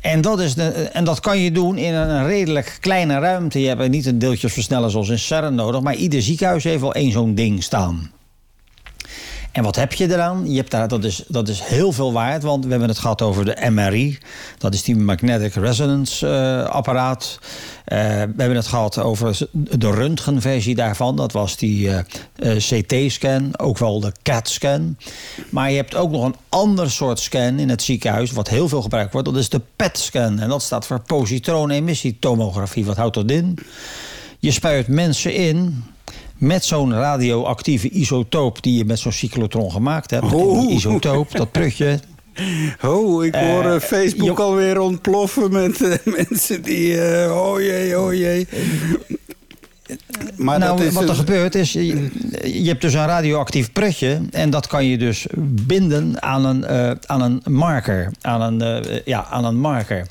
En dat, is de, en dat kan je doen in een redelijk kleine ruimte. Je hebt niet een deeltjesversneller zoals in CERN nodig, maar ieder ziekenhuis heeft wel één zo'n ding staan. En wat heb je eraan? Je hebt daar, dat, is, dat is heel veel waard, want we hebben het gehad over de MRI. Dat is die Magnetic Resonance uh, apparaat. Uh, we hebben het gehad over de röntgenversie daarvan. Dat was die uh, CT-scan, ook wel de CAT-scan. Maar je hebt ook nog een ander soort scan in het ziekenhuis... wat heel veel gebruikt wordt. Dat is de PET-scan. En dat staat voor positroon-emissietomografie. Wat houdt dat in? Je spuit mensen in met zo'n radioactieve isotoop die je met zo'n cyclotron gemaakt hebt. Oh. isotoop, dat prutje. Oh, ik hoor uh, Facebook uh, alweer ontploffen met uh, mensen die... oh jee, oh jee. Maar nou, wat er gebeurt is, je, je, hebt dus een radioactief prutje... en dat kan je dus binden aan een, aan een marker. Aan een, ja, aan een marker.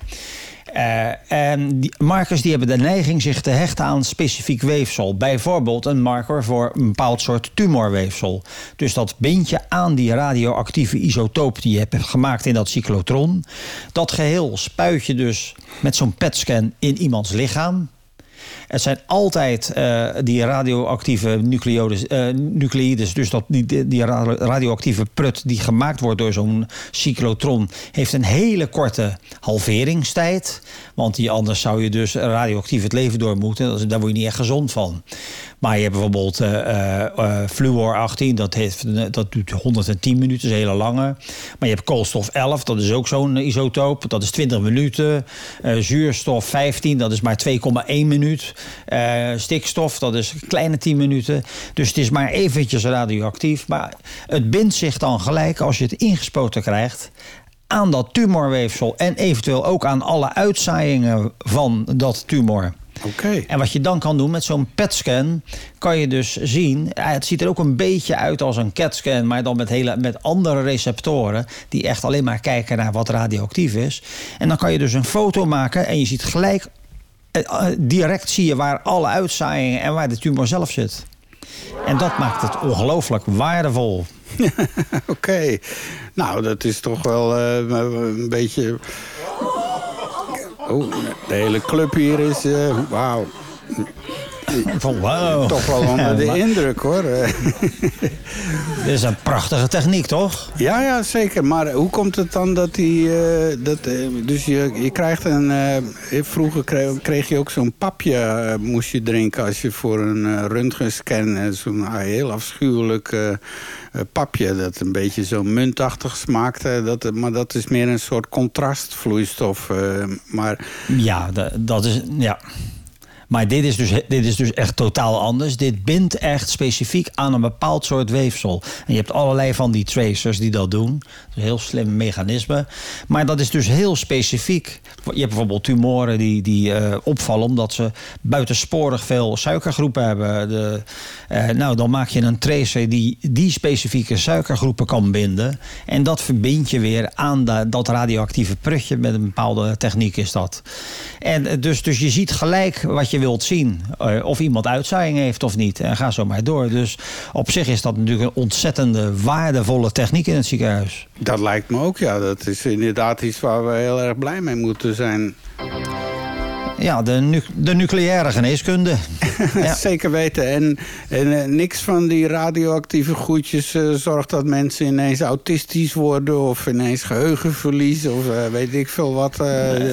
En die markers die hebben de neiging zich te hechten aan specifiek weefsel. Bijvoorbeeld een marker voor een bepaald soort tumorweefsel. Dus dat bind je aan die radioactieve isotoop die je hebt gemaakt in dat cyclotron. Dat geheel spuit je dus met zo'n PET-scan in iemands lichaam. Het zijn altijd uh, die radioactieve nucleodes, uh, nucleides. Dus dat, die, die radioactieve prut die gemaakt wordt door zo'n cyclotron... heeft een hele korte halveringstijd. Want die, anders zou je dus radioactief het leven door moeten. Daar word je niet echt gezond van. Maar je hebt bijvoorbeeld uh, fluor 18, dat, heeft, dat duurt 110 minuten, dat is een hele lange. Maar je hebt koolstof 11, dat is ook zo'n isotoop, dat is 20 minuten. Zuurstof 15, dat is maar 2,1 minuut. Stikstof, dat is kleine 10 minuten. Dus het is maar eventjes radioactief. Maar het bindt zich dan gelijk als je het ingespoten krijgt aan dat tumorweefsel en eventueel ook aan alle uitzaaiingen van dat tumor. Okay. En wat je dan kan doen met zo'n PET-scan, kan je dus zien. Het ziet er ook een beetje uit als een CAT-scan, maar dan met, hele, met andere receptoren. die echt alleen maar kijken naar wat radioactief is. En dan kan je dus een foto maken en je ziet gelijk. Direct zie je waar alle uitzaaiingen en waar de tumor zelf zit. En dat maakt het ongelooflijk waardevol. Oké. Nou, dat is toch wel uh, een beetje Oh, de hele club hier is... Wauw. Van wow. Toch wel onder de indruk hoor. Dit is een prachtige techniek, toch? Ja, ja, zeker. Maar hoe komt het dan dat die... eh, dat, eh, dus je, je krijgt een... eh, vroeger kreeg, kreeg je ook zo'n papje, moest je drinken... als je voor een röntgenscan... zo'n ah, heel afschuwelijk papje... dat een beetje zo muntachtig smaakte. Dat, maar dat is meer een soort contrastvloeistof. maar Ja, da- dat is. Ja. Maar dit is, dus, dit is dus echt totaal anders. Dit bindt echt specifiek aan een bepaald soort weefsel. En je hebt allerlei van die tracers die dat doen. Een heel slim mechanisme. Maar dat is dus heel specifiek. Je hebt bijvoorbeeld tumoren die, die eh, opvallen omdat ze buitensporig veel suikergroepen hebben. De, eh, nou, dan maak je een tracer die die specifieke suikergroepen kan binden. En dat verbind je weer aan dat radioactieve prutje. Met een bepaalde techniek is dat. En eh, dus, dus je ziet gelijk wat je wilt zien. Eh, of iemand uitzaaiing heeft of niet. En ga zo maar door. Dus op zich is dat natuurlijk een ontzettende waardevolle techniek in het ziekenhuis. dat lijkt me ook, ja. Dat is inderdaad iets waar we heel erg blij mee moeten zijn. Ja, de, nu- de nucleaire geneeskunde. Ja. Zeker weten. En, en eh, niks van die radioactieve goedjes eh, zorgt dat mensen ineens autistisch worden... of ineens geheugenverlies of eh, weet ik veel wat.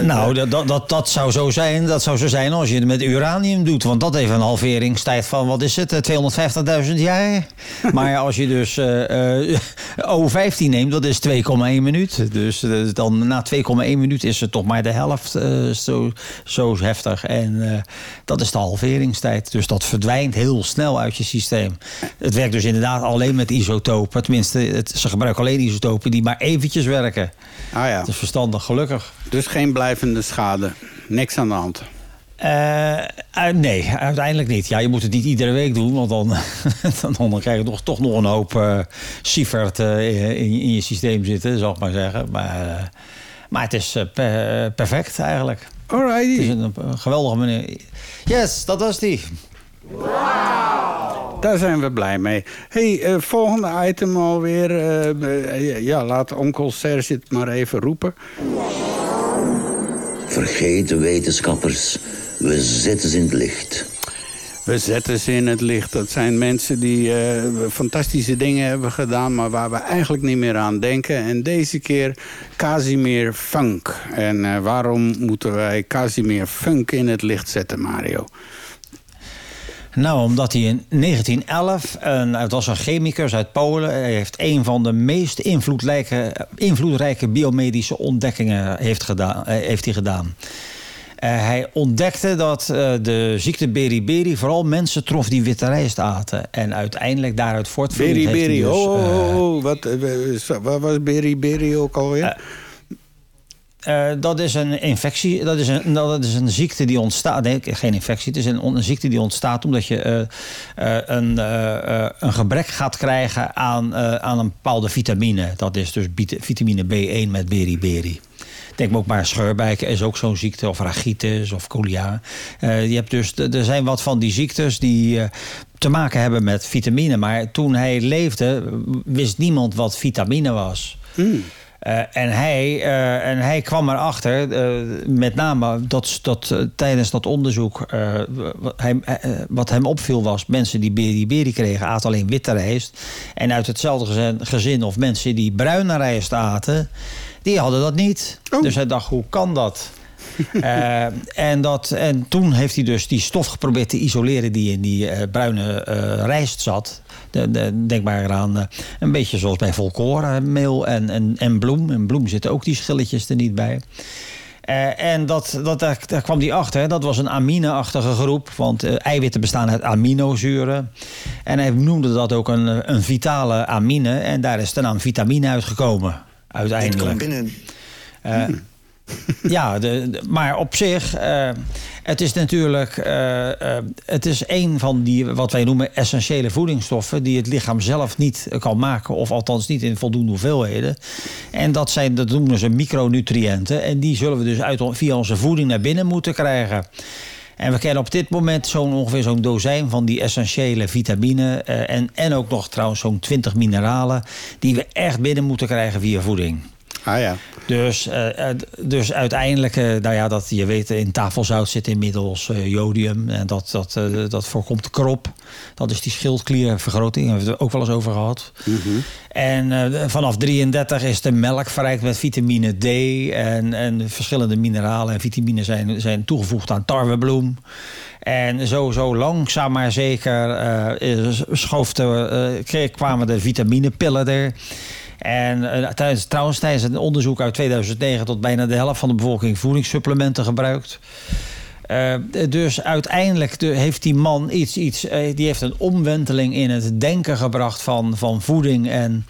Nou, dat, dat, dat, dat, zou zo zijn, dat zou zo zijn als je het met uranium doet. Want dat heeft een halveringstijd van, wat is het, eh, 250.000 jaar. Maar als je dus eh, eh, O15 neemt, dat is 2,1 minuut. Dus dan na 2,1 minuut is het toch maar de helft eh, zo, heftig. En eh, dat is de halveringstijd. Dus dat verdwijnt heel snel uit je systeem. Het werkt dus inderdaad alleen met isotopen. Tenminste, het, ze gebruiken alleen isotopen die maar eventjes werken. ah ja, Dat is verstandig, gelukkig. dus geen blijvende schade. Niks aan de hand. Eh, nee, uiteindelijk niet. Ja, je moet het niet iedere week doen, want dan, dan, dan krijg je toch, toch nog een hoop sievert eh, in, in je systeem zitten, zal ik maar zeggen. Maar, maar het is per- perfect eigenlijk. Het is Alrighty, een, een geweldige manier. Yes, dat was die. daar zijn we blij mee. hey, eh, volgende item alweer. eh, eh, ja, laat onkel Serge het maar even roepen. Vergeet de wetenschappers, we zetten ze in het licht. We zetten ze in het licht. Dat zijn mensen die eh, fantastische dingen hebben gedaan... maar waar we eigenlijk niet meer aan denken. En deze keer Casimir Funk. En eh, waarom moeten wij Casimir Funk in het licht zetten, Mario? Nou, omdat hij in 1911, een, het was een chemicus uit Polen, hij heeft een van de meest invloedrijke, invloedrijke biomedische ontdekkingen heeft, gedaan, eh, heeft hij gedaan. Eh, hij ontdekte dat eh, de ziekte beriberi vooral mensen trof die witte rijst aten. En uiteindelijk daaruit hij Beriberi. dus, Oh, eh, oh, oh, wat, wat was Beriberi ook alweer? Dat is een infectie, dat is een, dat is een ziekte die ontstaat. Nee, geen infectie, het is een, een ziekte die ontstaat omdat je een, een gebrek gaat krijgen aan, aan een bepaalde vitamine. Dat is dus vitamine B1 met beriberi. Denk maar ook maar scheurbijken is ook zo'n ziekte, of rachitis of colia. Eh, je hebt dus, er zijn wat van die ziektes die eh, te maken hebben met vitamine. Maar toen hij leefde, wist niemand wat vitamine was. Eh, en, hij, eh, en hij kwam erachter, eh met name dat, dat, eh, tijdens dat onderzoek, eh, wat, hij, eh, wat hem opviel was, mensen die beriberi kregen, aten alleen witte rijst. En uit hetzelfde gezin, gezin of mensen die bruine rijst aten, die hadden dat niet. Dus hij dacht, hoe kan dat? Eh, en, dat, en toen heeft hij dus die stof geprobeerd te isoleren die in die eh, bruine eh, rijst zat. De, de- denk maar aan eh, een beetje zoals bij volkorenmeel en, en, en bloem. En bloem zitten ook die schilletjes er niet bij. En dat, dat, daar, daar kwam hij achter. Dat was een amine-achtige groep. Want eiwitten bestaan uit aminozuren. En hij noemde dat ook een, een vitale amine. En daar is de naam vitamine uitgekomen. Uiteindelijk. binnen. Eh, ja, maar op zich, eh, het is natuurlijk eh, eh, het is een van die, wat wij noemen, essentiële voedingsstoffen... die het lichaam zelf niet kan maken, of althans niet in voldoende hoeveelheden. En dat, zijn, dat noemen ze micronutriënten. En die zullen we dus uit, via onze voeding naar binnen moeten krijgen. En we kennen op dit moment zo'n ongeveer zo'n dozijn van die essentiële vitamine. en, en ook nog trouwens zo'n 20 mineralen... die we echt binnen moeten krijgen via voeding. Ah ja. Dus, eh, eh, dus uiteindelijk, eh, nou ja, dat, je weet, in tafelzout zit inmiddels jodium. En dat, dat, dat voorkomt krop. Dat is die schildkliervergroting, daar hebben we het ook wel eens over gehad. En eh, vanaf 33 is de melk verrijkt met vitamine D. En, en verschillende mineralen en vitamine zijn, zijn toegevoegd aan tarwebloem. En zo, zo langzaam maar zeker is- schoof de, kreeg- kwamen de vitaminepillen er. En eh, tijdens, trouwens, tijdens een onderzoek uit 2009 tot bijna de helft van de bevolking voedingssupplementen gebruikt. Eh, dus uiteindelijk de- heeft die man iets, iets eh, die heeft een omwenteling in het denken gebracht van, van voeding. En,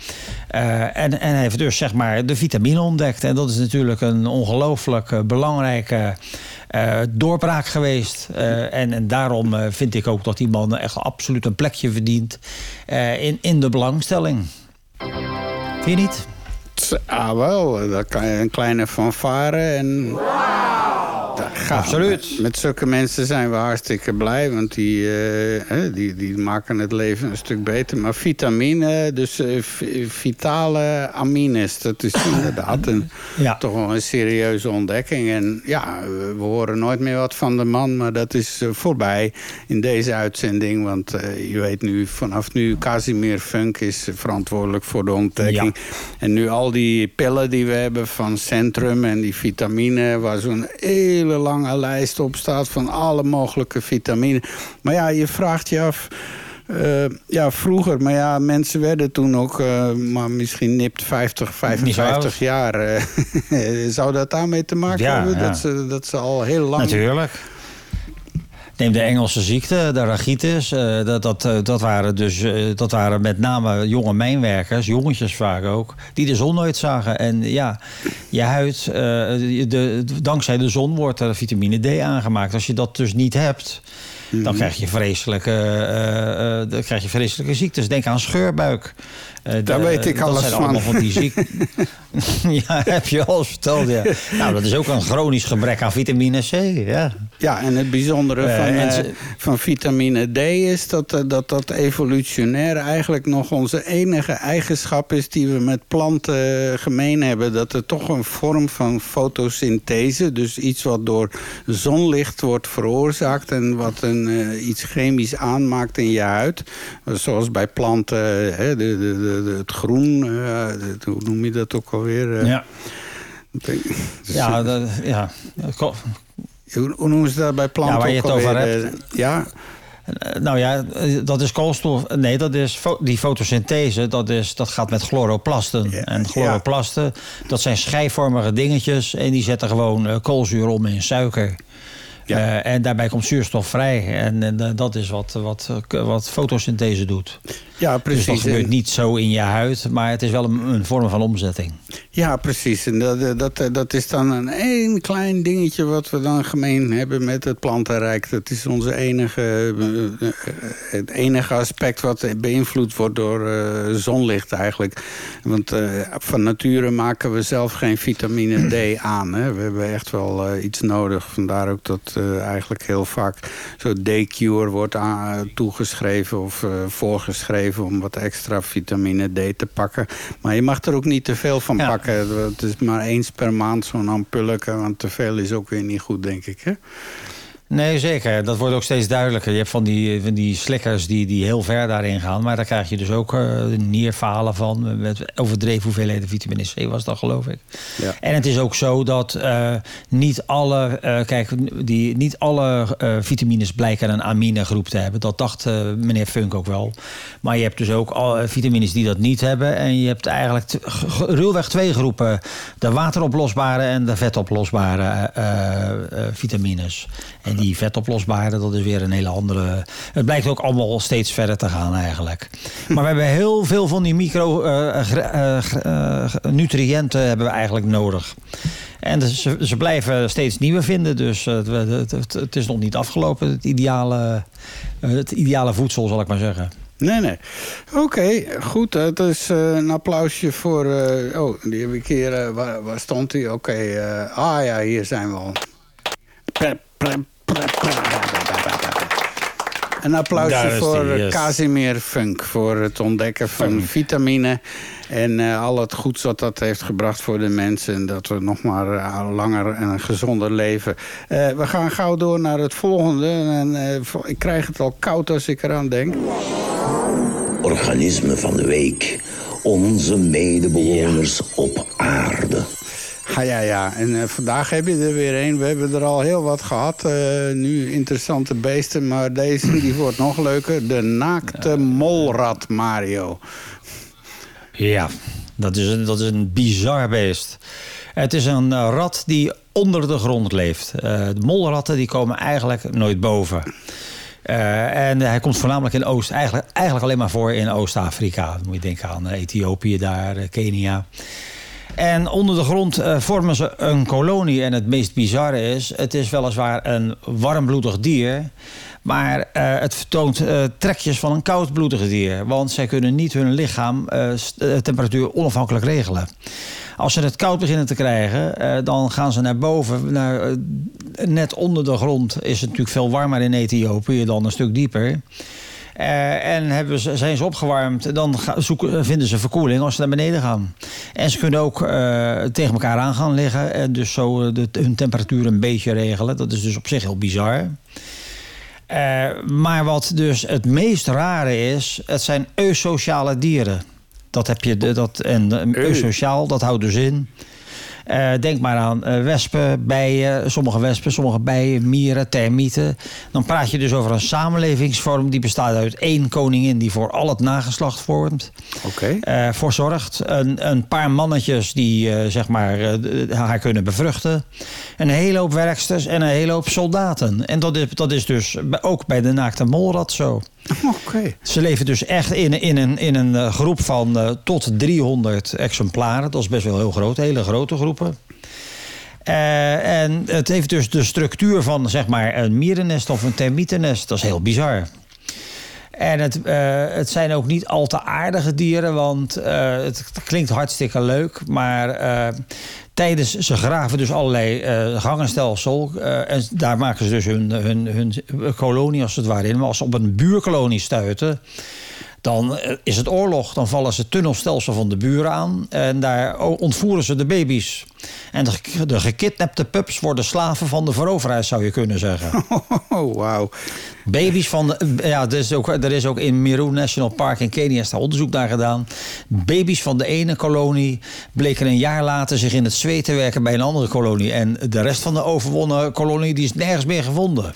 eh, en, en heeft dus zeg maar de vitamine ontdekt. En dat is natuurlijk een ongelooflijk belangrijke doorbraak geweest. En, en daarom vind ik ook dat die man echt absoluut een plekje verdient in, in de belangstelling. Vind je niet? Ah, wel, daar kan je een kleine fanfare en... Daar Absoluut. Met, met zulke mensen zijn we hartstikke blij, want die, eh, hè, die, die maken het leven een stuk beter. Maar vitamine, dus eh, vi- vitale amines, dat is inderdaad een, Ja. toch wel een serieuze ontdekking. En ja, we we horen nooit meer wat van de man, maar dat is eh, voorbij in deze uitzending. Want eh, je weet nu, vanaf nu, Casimir Funk is verantwoordelijk voor de ontdekking. En nu al die pillen die we hebben van Centrum en die vitamine... waar zo'n hele lange lijst op staat van alle mogelijke vitamine. Maar ja, je vraagt je af... eh, ja, vroeger, maar ja, mensen werden toen ook eh, maar misschien nipt 50, Niet zo 55 oud. jaar. eh. Zou dat daarmee te maken Ja, hebben? ja. Dat, ze, dat ze al heel lang... Natuurlijk. Neem de Engelse ziekte, de rachitis. eh, dat, dat, eh, dat, waren dus, eh, dat waren met name jonge mijnwerkers, jongetjes vaak ook, die de zon nooit zagen. En ja, je huid, de, de- dankzij de zon wordt er vitamine D aangemaakt. Als je dat dus niet hebt, dan krijg je vreselijke, dan krijg je vreselijke ziektes. Denk aan scheurbuik. Eh, Daar de- weet ik dat alles zijn van. allemaal van die ziekten. ja, heb je al verteld, ja. Nou, dat is ook een chronisch gebrek aan vitamine C, ja. Ja, en het bijzondere Eh, van, en eh, ze- van vitamine D is dat, eh, dat dat evolutionair eigenlijk nog onze enige eigenschap is die we met planten eh, gemeen hebben. Dat er toch een vorm van fotosynthese, dus iets wat door zonlicht wordt veroorzaakt en wat een, eh, iets chemisch aanmaakt in je huid. Zoals bij planten, hè, de, de, de, het groen, eh, hoe noem je dat ook alweer? Eh, Ja, dus, ja, dat, ja. Hoe, hoe noemen ze dat bij planten? Ja, waar je het over alweer? hebt. Eh, Ja, Nou ja, dat is koolstof. Nee, dat is die fotosynthese. Dat, is, dat gaat met chloroplasten. Ja, en chloroplasten, dat zijn schijfvormige dingetjes. En die zetten gewoon koolzuur om in suiker. Ja. Eh, en daarbij komt zuurstof vrij. En, en eh, dat is wat, wat, eh, wat fotosynthese doet. ja, precies. Dus dat gebeurt niet zo in je huid. Maar het is wel een, een vorm van omzetting. Ja, precies. En dat, dat, dat is dan een één klein dingetje wat we dan gemeen hebben met het plantenrijk. Dat is onze enige, het enige aspect wat beïnvloed wordt door zonlicht eigenlijk. Want van nature maken we zelf geen vitamine D aan. Hè. We hebben echt wel iets nodig. Vandaar ook dat eh, eigenlijk heel vaak zo'n D-cure wordt aan, toegeschreven of eh, voorgeschreven om wat extra vitamine D te pakken. Maar je mag er ook niet te veel van Ja. pakken. Het is maar eens per maand zo'n ampulleke, want te veel is ook weer niet goed, denk ik. Hè? Nee, zeker. Dat wordt ook steeds duidelijker. Je hebt van die, van die slikkers die, die heel ver daarin gaan. Maar daar krijg je dus ook eh, nierfalen van. Met overdreven hoeveelheden vitamine C was dat, geloof ik. Ja. En het is ook zo dat eh, niet alle, eh, kijk, die, niet alle vitamines blijken een aminogroep te hebben. Dat dacht meneer Funk ook wel. Maar je hebt dus ook al, vitamines die dat niet hebben. En je hebt eigenlijk ruwweg twee groepen. De wateroplosbare en de vetoplosbare vitamines. En die vetoplosbare, dat is weer een hele andere... Het blijkt ook allemaal steeds verder te gaan eigenlijk. Maar we hebben heel veel van die micro-nutriënten hebben we eigenlijk nodig. En ze, ze blijven steeds nieuwe vinden. Dus eh, het, het, het- het is nog niet afgelopen. Het ideale, eh, het ideale voedsel, zal ik maar zeggen. Nee, nee. Oké, goed. Dat is eh, een applausje voor... eh, oh, die heb ik hier... eh, waar, waar stond hij? Oké. eh, ah ja, hier zijn we al. Pre- Een applausje voor die, yes. Casimir Funk. Voor het ontdekken van vitamine. En eh, al het goeds wat dat heeft gebracht voor de mensen. En dat we nog maar eh, langer en een gezonder leven. Eh, we gaan gauw door naar het volgende. En, eh, ik krijg het al koud als ik eraan denk. Organisme van de week. Onze medebewoners op aarde. Ja, ja, ja. En eh, vandaag heb je er weer een. We hebben er al heel wat gehad. eh, nu interessante beesten. Maar deze die wordt nog leuker. De naakte molrat, Mario. Ja, dat is een, dat is een bizar beest. Het is een eh, rat die onder de grond leeft. De molratten die komen eigenlijk nooit boven. En hij komt voornamelijk in Oost, eigenlijk, eigenlijk alleen maar voor in Oost-Afrika. Moet je denken aan Ethiopië daar, Kenia. En onder de grond eh, vormen ze een kolonie. En het meest bizarre is, het is weliswaar een warmbloedig dier. Maar eh, het vertoont eh, trekjes van een koudbloedig dier. Want zij kunnen niet hun lichaam temperatuur onafhankelijk regelen. Als ze het koud beginnen te krijgen, dan gaan ze naar boven. Naar, net onder de grond is het natuurlijk veel warmer in Ethiopië dan een stuk dieper. Eh, en hebben ze, zijn ze opgewarmd, dan ga- zoeken, vinden ze verkoeling als ze naar beneden gaan. En ze kunnen ook eh, tegen elkaar aan gaan liggen en dus zo eh, de, hun temperatuur een beetje regelen. Dat is dus op zich heel bizar. Maar wat dus het meest rare is, het zijn eusociale dieren. Dat heb je, dat, en eusociaal, dat houdt dus in. Eh, denk maar aan eh, wespen, bijen, sommige wespen, sommige bijen, mieren, termieten. Dan praat je dus over een samenlevingsvorm die bestaat uit één koningin die voor al het nageslacht vormt. Oké. eh, voor zorgt. Een, een paar mannetjes die zeg maar, haar kunnen bevruchten. Een hele hoop werksters en een hele hoop soldaten. En dat is, dat is dus ook bij de naakte molrat zo. Ze leven dus echt in, in een, in een eh, groep van eh, tot 300 exemplaren. Dat is best wel heel groot, hele grote groepen. Eh, en het heeft dus de structuur van zeg maar, een mierennest of een termietennest. Dat is heel bizar. En het, het zijn ook niet al te aardige dieren, want het klinkt hartstikke leuk. Maar tijdens, ze graven dus allerlei eh, gangenstelsel. eh, en daar maken ze dus hun, hun, hun kolonie als het ware in. Maar als ze op een buurkolonie stuiten, dan eh, is het oorlog. Dan vallen ze het tunnelstelsel van de buren aan. En daar ontvoeren ze de baby's. En de, de gekidnapte pups worden slaven van de veroveraars, zou je kunnen zeggen. Oh, wauw. Baby's van de, ja, er is, ook, er is ook in Meru National Park in Kenia is daar onderzoek naar gedaan. Baby's van de ene kolonie bleken een jaar later zich in het zweet te werken bij een andere kolonie. En de rest van de overwonnen kolonie die is nergens meer gevonden.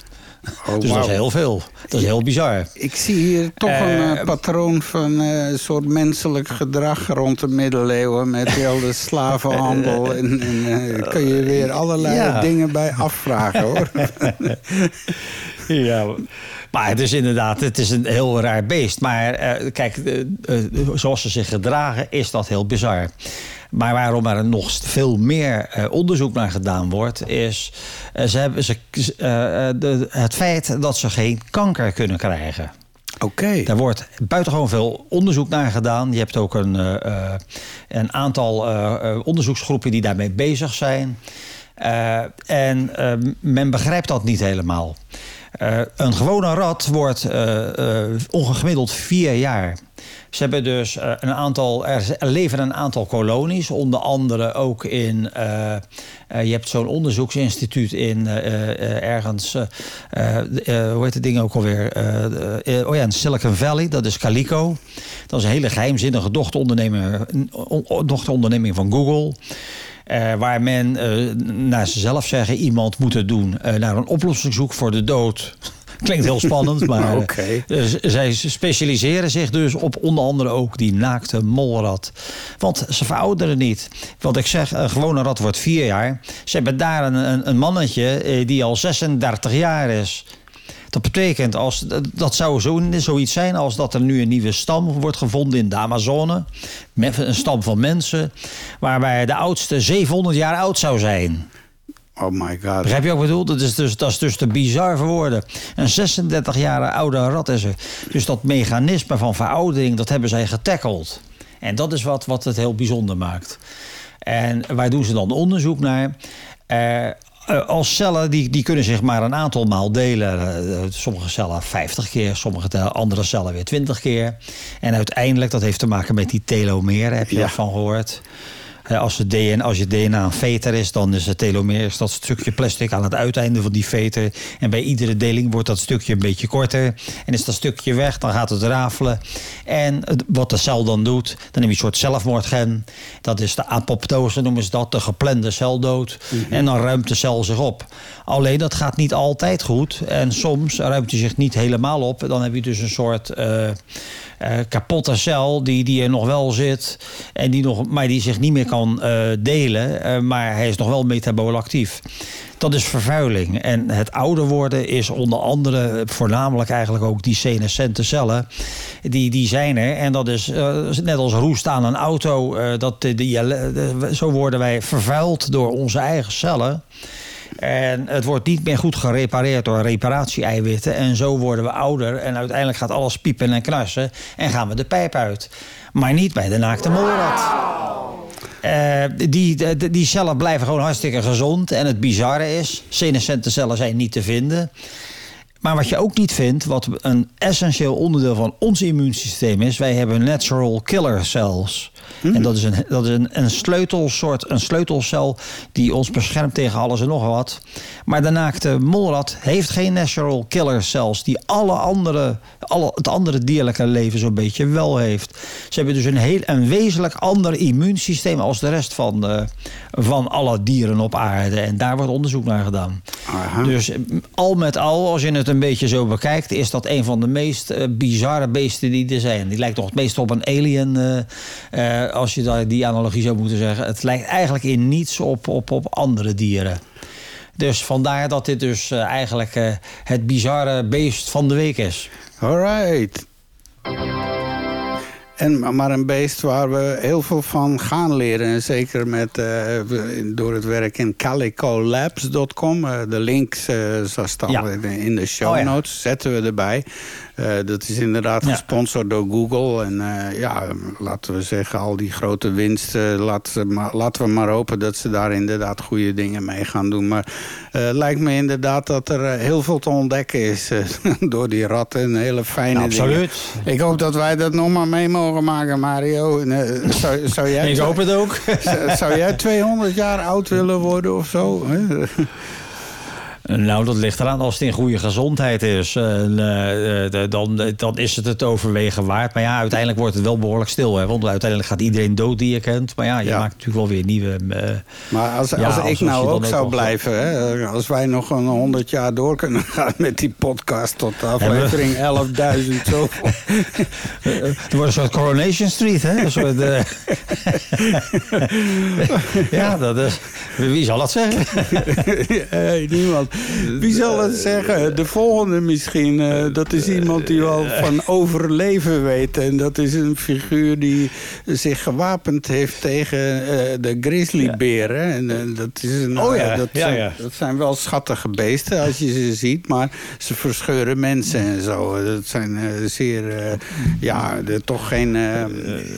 Oh, dus dat is heel veel. Dat is heel bizar. Ik zie hier toch een Eh, eh, patroon van eh, een soort menselijk gedrag rond de middeleeuwen. Met heel de slavenhandel. En, en eh, kun je weer allerlei Ja. dingen bij afvragen hoor. Ja, maar het is inderdaad het is een heel raar beest. Maar eh, kijk, eh, eh, zoals ze zich gedragen, is dat heel bizar. Maar waarom er nog veel meer eh, onderzoek naar gedaan wordt, is eh, ze hebben, ze, eh, de, het feit dat ze geen kanker kunnen krijgen. Oké. Daar wordt buitengewoon veel onderzoek naar gedaan. Je hebt ook een, een aantal onderzoeksgroepen die daarmee bezig zijn. En men begrijpt dat niet helemaal. Eh, een gewone rat wordt eh, eh, ongemiddeld vier jaar. Ze hebben dus een aantal, er leven een aantal kolonies, onder andere ook in. je hebt zo'n onderzoeksinstituut in ergens. hoe heet het ding ook alweer? Oh ja, in Silicon Valley, dat is Calico. Dat is een hele geheimzinnige dochteronderneming, on- on- dochteronderneming van Google. Eh, waar men, eh, naar ze zelf zeggen, iemand moet het doen. eh, naar een oplossing zoekt voor de dood. Klinkt heel spannend, maar zij specialiseren zich dus op onder andere ook die naakte molrat. Want ze verouderen niet. Want ik zeg, een gewone rat wordt vier jaar. Ze hebben daar een, een, mannetje die al 36 jaar is. Dat betekent, als, dat zou zo, zoiets zijn als dat er nu een nieuwe stam wordt gevonden in de Amazone. Met een stam van mensen. Waarbij de oudste 700 jaar oud zou zijn. Oh my god. Begrijp je wat ik bedoel? Dat is dus, dat is dus te bizar voor woorden. Een 36 jaar oude rat is er. Dus dat mechanisme van veroudering, dat hebben zij getackeld. En dat is wat, wat het heel bijzonder maakt. En waar doen ze dan onderzoek naar? Eh, eh, als cellen die, die kunnen zich maar een aantal maal delen. Eh, sommige cellen 50 keer, sommige andere cellen weer 20 keer. En uiteindelijk, dat heeft te maken met die telomeren, heb je Ja. van gehoord. Eh, Als, het DNA, als je DNA een veter is, dan is het telomeer is dat stukje plastic aan het uiteinde van die veter. En bij iedere deling wordt dat stukje een beetje korter. En is dat stukje weg, dan gaat het rafelen. En wat de cel dan doet, dan heb je een soort zelfmoordgen. Dat is de apoptose, noemen ze dat, de geplande celdood. En dan ruimt de cel zich op. Alleen dat gaat niet altijd goed. En soms ruimt hij zich niet helemaal op. Dan heb je dus een soort eh, eh, kapotte cel die, die er nog wel zit. En die nog, maar die zich niet meer kan eh, delen. eh, maar hij is nog wel metabol actief. Dat is vervuiling. En het ouder worden is onder andere voornamelijk eigenlijk ook die senescente cellen. Die, die zijn er. En dat is eh, net als roest aan een auto. eh, dat, die, eh, zo worden wij vervuild door onze eigen cellen. En het wordt niet meer goed gerepareerd door reparatie-eiwitten. En zo worden we ouder. En uiteindelijk gaat alles piepen en knarsen. En gaan we de pijp uit. Maar niet bij de naakte molrat. Eh, die, die, cellen blijven gewoon hartstikke gezond. En het bizarre is, senescente cellen zijn niet te vinden. Maar wat je ook niet vindt, wat een essentieel onderdeel van ons immuunsysteem is, wij hebben natural killer cells. En dat is, een, dat is een, een sleutelsoort, een sleutelcel die ons beschermt tegen alles en nog wat. Maar de naakte molrat heeft geen natural killer cells die alle andere, alle, het andere dierlijke leven zo'n beetje wel heeft. Ze hebben dus een, heel, een wezenlijk ander immuunsysteem als de rest van, eh, van alle dieren op aarde. En daar wordt onderzoek naar gedaan. Aha. Dus eh, al met al, als je het een beetje zo bekijkt, is dat een van de meest eh, bizarre beesten die er zijn. Die lijkt nog het meest op een alien, eh, eh, als je die analogie zou moeten zeggen. Het lijkt eigenlijk in niets op, op, op andere dieren. Dus vandaar dat dit dus eh, eigenlijk eh, het bizarre beest van de week is. Alright. En, maar een beest waar we heel veel van gaan leren. En zeker met, door het werk in calicolabs.com. Eh, de links eh zal staan Ja. in de- show Oh ja. notes. Zetten we erbij. Eh, dat is inderdaad Ja. gesponsord door Google. En eh, ja, laten we zeggen, al die grote winsten... Laten, laten we maar hopen dat ze daar inderdaad goede dingen mee gaan doen. Maar eh lijkt me inderdaad dat er heel veel te ontdekken is... door die ratten. Een hele fijne dingen. Absoluut. Ik hoop dat wij dat nog maar mee mogen maken, Mario. Zou, zou, jij, Ik hoop het ook. zou- zou jij 200 jaar oud willen worden of zo? hè? Nou, dat ligt eraan als het in goede gezondheid is. Eh, eh, dan, dan is het het overwegen waard. Maar ja, uiteindelijk wordt het wel behoorlijk stil. Hè? Want uiteindelijk gaat iedereen dood die je kent. Maar ja, je Ja. maakt natuurlijk wel weer nieuwe... eh, Maar als, Ja, als als- ik als nou ook zou blijven... Hè, als wij nog een 100 jaar door kunnen gaan met die podcast... tot aflevering 11.000 zo. Het wordt een soort Coronation Street, hè? Soort, eh, ja, dat is... Wie zal dat zeggen? hey, niemand. Wie zal het zeggen? De volgende misschien. eh, dat is iemand die wel van overleven weet. En dat is een figuur die zich gewapend heeft tegen eh, de grizzlyberen. En eh, dat, is een, Oh ja, eh, dat, zijn, ja. dat zijn wel schattige beesten als je ze ziet. Maar ze verscheuren mensen en zo. Dat zijn eh, zeer... eh, ja, toch geen, eh,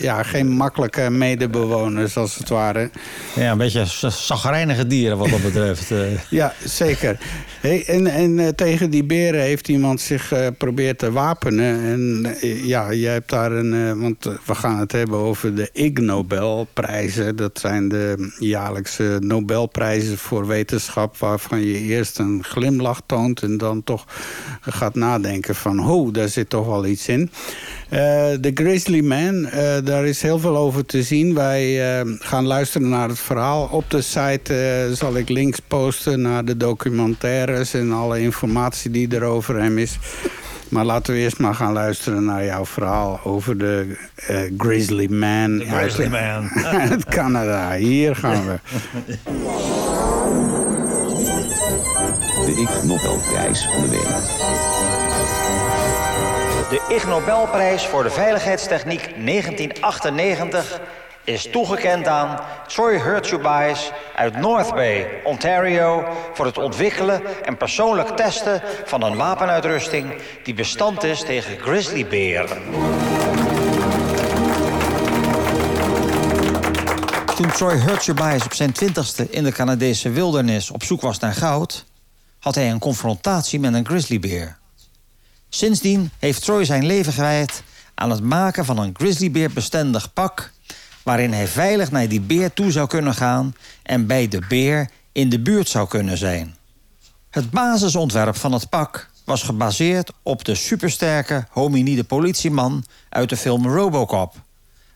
ja, geen makkelijke medebewoners als het ware. Ja, een beetje zagrijnige dieren wat dat betreft. eh. Ja, zeker. Hey, en en eh, tegen die beren heeft iemand zich eh probeerd te wapenen. En eh, ja, jij hebt daar een... eh, want eh, we gaan het hebben over de Ig Nobelprijzen. Dat zijn de jaarlijkse Nobelprijzen voor wetenschap... waarvan je eerst een glimlach toont... en dan toch gaat nadenken van... ho, daar zit toch wel iets in. Eh, De Grizzly Man, eh, daar is heel veel over te zien. Wij eh, gaan luisteren naar het verhaal. Op de site eh, zal ik links posten naar de documentaires... en alle informatie die er over hem is. Maar laten we eerst maar gaan luisteren naar jouw verhaal... over de eh, Grizzly Man. Grizzly Man. Uit Canada. Hier gaan we. De Ig Nobelprijs van de week. De Ig Nobelprijs voor de Veiligheidstechniek 1998 is toegekend aan Troy Hurtubise uit North Bay, Ontario... voor het ontwikkelen en persoonlijk testen van een wapenuitrusting... die bestand is tegen grizzlyberen. Toen Troy Hurtubise op zijn twintigste in de Canadese wildernis op zoek was naar goud, had hij een confrontatie met een grizzlybeer. Sindsdien heeft Troy zijn leven gewijd aan het maken van een grizzlybeer bestendig pak, waarin hij veilig naar die beer toe zou kunnen gaan en bij de beer in de buurt zou kunnen zijn. Het basisontwerp van het pak was gebaseerd op de supersterke hominide politieman uit de film Robocop.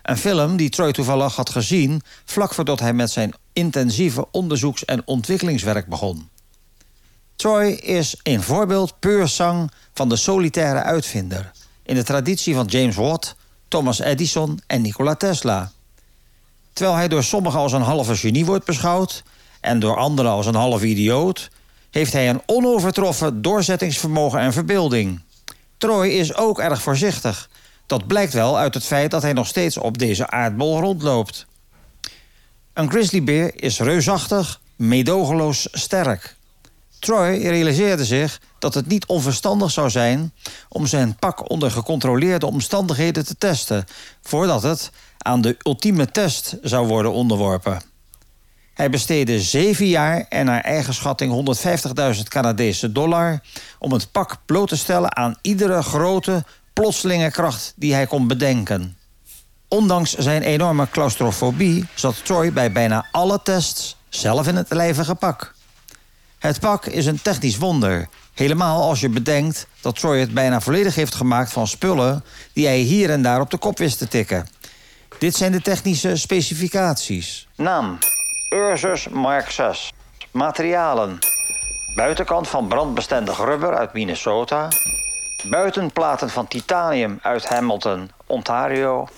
Een film die Troy toevallig had gezien vlak voordat hij met zijn intensieve onderzoeks- en ontwikkelingswerk begon. Troy is een voorbeeld puur sang van de solitaire uitvinder. In de traditie van James Watt, Thomas Edison en Nikola Tesla. Terwijl hij door sommigen als een halve genie wordt beschouwd en door anderen als een halve idioot, heeft hij een onovertroffen doorzettingsvermogen en verbeelding. Troy is ook erg voorzichtig. Dat blijkt wel uit het feit dat hij nog steeds op deze aardbol rondloopt. Een grizzlybeer is reusachtig, meedogenloos sterk. Troy realiseerde zich dat het niet onverstandig zou zijn om zijn pak onder gecontroleerde omstandigheden te testen, voordat het aan de ultieme test zou worden onderworpen. Hij besteedde zeven jaar en naar eigen schatting 150.000 Canadese dollar om het pak bloot te stellen aan iedere grote, plotselinge kracht die hij kon bedenken. Ondanks zijn enorme claustrofobie zat Troy bij bijna alle tests zelf in het lijvige pak. Het pak is een technisch wonder. Helemaal als je bedenkt dat Troy het bijna volledig heeft gemaakt van spullen die hij hier en daar op de kop wist te tikken. Dit zijn de technische specificaties. Naam: Ursus Mark 6. Materialen: buitenkant van brandbestendig rubber uit Minnesota. Buitenplaten van titanium uit Hamilton, Ontario.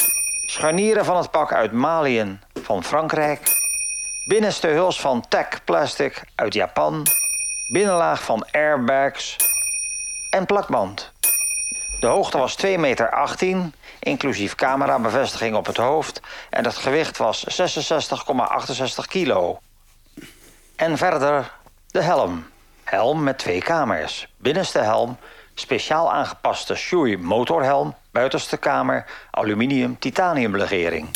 Scharnieren van het pak uit Malien van Frankrijk. Binnenste huls van Tech Plastic uit Japan. Binnenlaag van airbags. En plakband. De hoogte was 2,18 meter, inclusief camerabevestiging op het hoofd. En het gewicht was 66,68 kilo. En verder de helm. Helm met twee kamers. Binnenste helm, speciaal aangepaste Shui motorhelm. Buitenste kamer, aluminium titaniumlegering.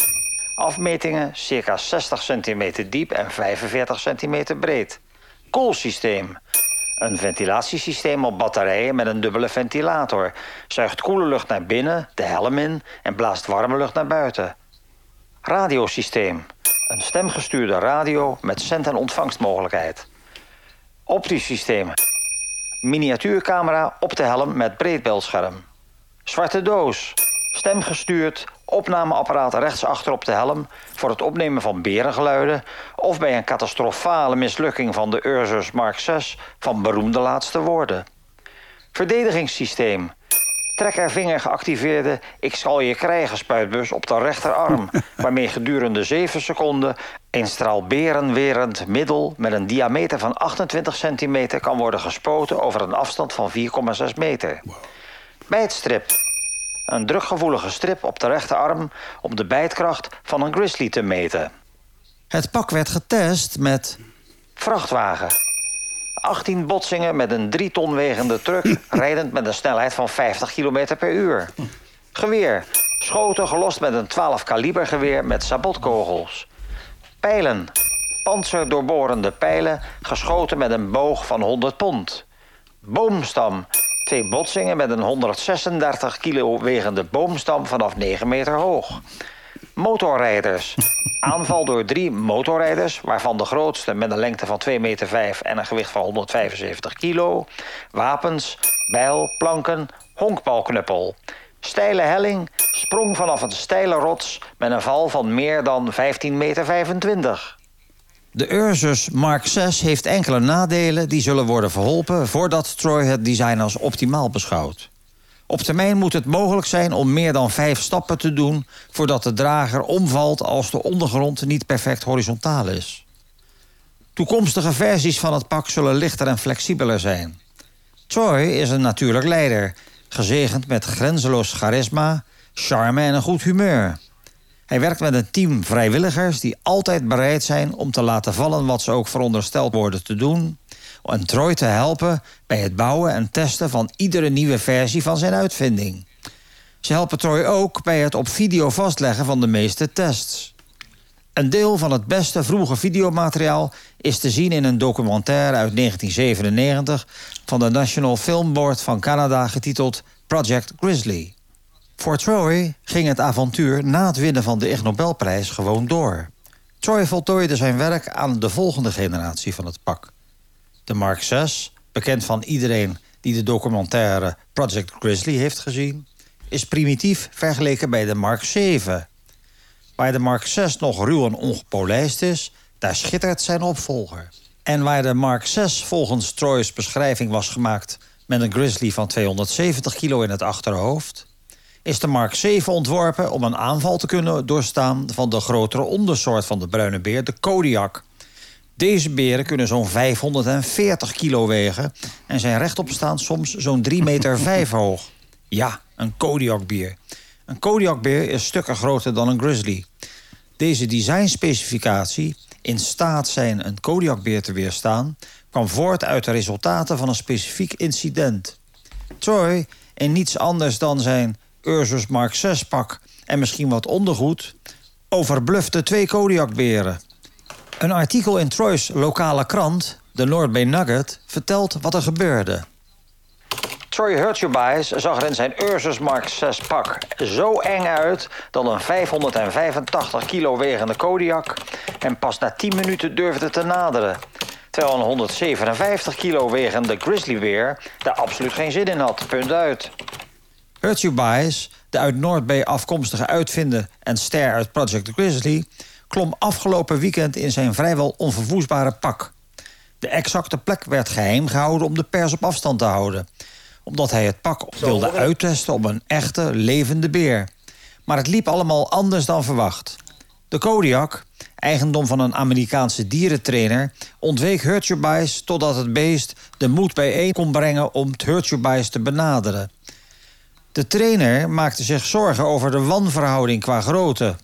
Afmetingen circa 60 centimeter diep en 45 centimeter breed. Koelsysteem. Een ventilatiesysteem op batterijen met een dubbele ventilator. Zuigt koele lucht naar binnen, de helm in en blaast warme lucht naar buiten. Radiosysteem. Een stemgestuurde radio met zend- en ontvangstmogelijkheid. Optisch systeem. Miniatuurcamera op de helm met breedbeeldscherm. Zwarte doos. Stemgestuurd opnameapparaat rechtsachter op de helm voor het opnemen van berengeluiden of bij een catastrofale mislukking van de Ursus Mark 6 van beroemde laatste woorden. Verdedigingssysteem. Trekkervinger geactiveerde ik zal je krijgen spuitbus op de rechterarm, waarmee gedurende 7 seconden een straal berenwerend middel met een diameter van 28 centimeter kan worden gespoten over een afstand van 4,6 meter. Bijtstrip. Een drukgevoelige strip op de rechterarm om de bijtkracht van een grizzly te meten. Het pak werd getest met vrachtwagen. 18 botsingen met een 3 ton wegende truck... rijdend met een snelheid van 50 km per uur. Geweer. Schoten gelost met een 12 kaliber geweer met sabotkogels. Pijlen. Panzerdoorborende pijlen geschoten met een boog van 100 pond. Boomstam. Twee botsingen met een 136 kilo wegende boomstam vanaf 9 meter hoog. Motorrijders. Aanval door drie motorrijders, waarvan de grootste met een lengte van 2,5 meter en een gewicht van 175 kilo. Wapens, bijl, planken, honkbalknuppel. Steile helling, sprong vanaf een steile rots met een val van meer dan 15,25 meter. De Ursus Mark 6 heeft enkele nadelen die zullen worden verholpen voordat Troy het design als optimaal beschouwt. Op termijn moet het mogelijk zijn om meer dan vijf stappen te doen voordat de drager omvalt als de ondergrond niet perfect horizontaal is. Toekomstige versies van het pak zullen lichter en flexibeler zijn. Troy is een natuurlijk leider, gezegend met grenzeloos charisma, charme en een goed humeur. Hij werkt met een team vrijwilligers die altijd bereid zijn om te laten vallen wat ze ook verondersteld worden te doen. En Troy te helpen bij het bouwen en testen van iedere nieuwe versie van zijn uitvinding. Ze helpen Troy ook bij het op video vastleggen van de meeste tests. Een deel van het beste vroege videomateriaal is te zien in een documentaire uit 1997 van de National Film Board van Canada getiteld Project Grizzly. Voor Troy ging het avontuur na het winnen van de Ig Nobelprijs gewoon door. Troy voltooide zijn werk aan de volgende generatie van het pak. De Mark VI, bekend van iedereen die de documentaire Project Grizzly heeft gezien, is primitief vergeleken bij de Mark VII. Waar de Mark VI nog ruw en ongepolijst is, daar schittert zijn opvolger. En waar de Mark VI volgens Troy's beschrijving was gemaakt met een Grizzly van 270 kilo in het achterhoofd, is de Mark 7 ontworpen om een aanval te kunnen doorstaan van de grotere ondersoort van de bruine beer, de Kodiak. Deze beren kunnen zo'n 540 kilo wegen en zijn rechtopstaan soms zo'n 3 meter 5 hoog. Ja, een Kodiakbeer. Een Kodiakbeer is stukken groter dan een Grizzly. Deze designspecificatie, in staat zijn een Kodiakbeer te weerstaan, kwam voort uit de resultaten van een specifiek incident. Troy, in niets anders dan zijn Ursus Mark 6 pak en misschien wat ondergoed, overblufte twee Kodiakberen. Een artikel in Troy's lokale krant, de North Bay Nugget, vertelt wat er gebeurde. Troy Hurtubise zag er in zijn Ursus Mark 6 pak zo eng uit dat een 585 kilo wegende Kodiak hem pas na 10 minuten durfde te naderen. Terwijl een 157 kilo wegende Grizzly Bear daar absoluut geen zin in had. Punt uit. Hurtubise, de uit North Bay afkomstige uitvinder en ster uit Project Grizzly, klom afgelopen weekend in zijn vrijwel onverwoestbare pak. De exacte plek werd geheim gehouden om de pers op afstand te houden omdat hij het pak wilde uittesten op een echte, levende beer. Maar het liep allemaal anders dan verwacht. De Kodiak, eigendom van een Amerikaanse dierentrainer... ontweek Hurtubise totdat het beest de moed bijeen kon brengen... om Hurtubise te benaderen. De trainer maakte zich zorgen over de wanverhouding qua grootte.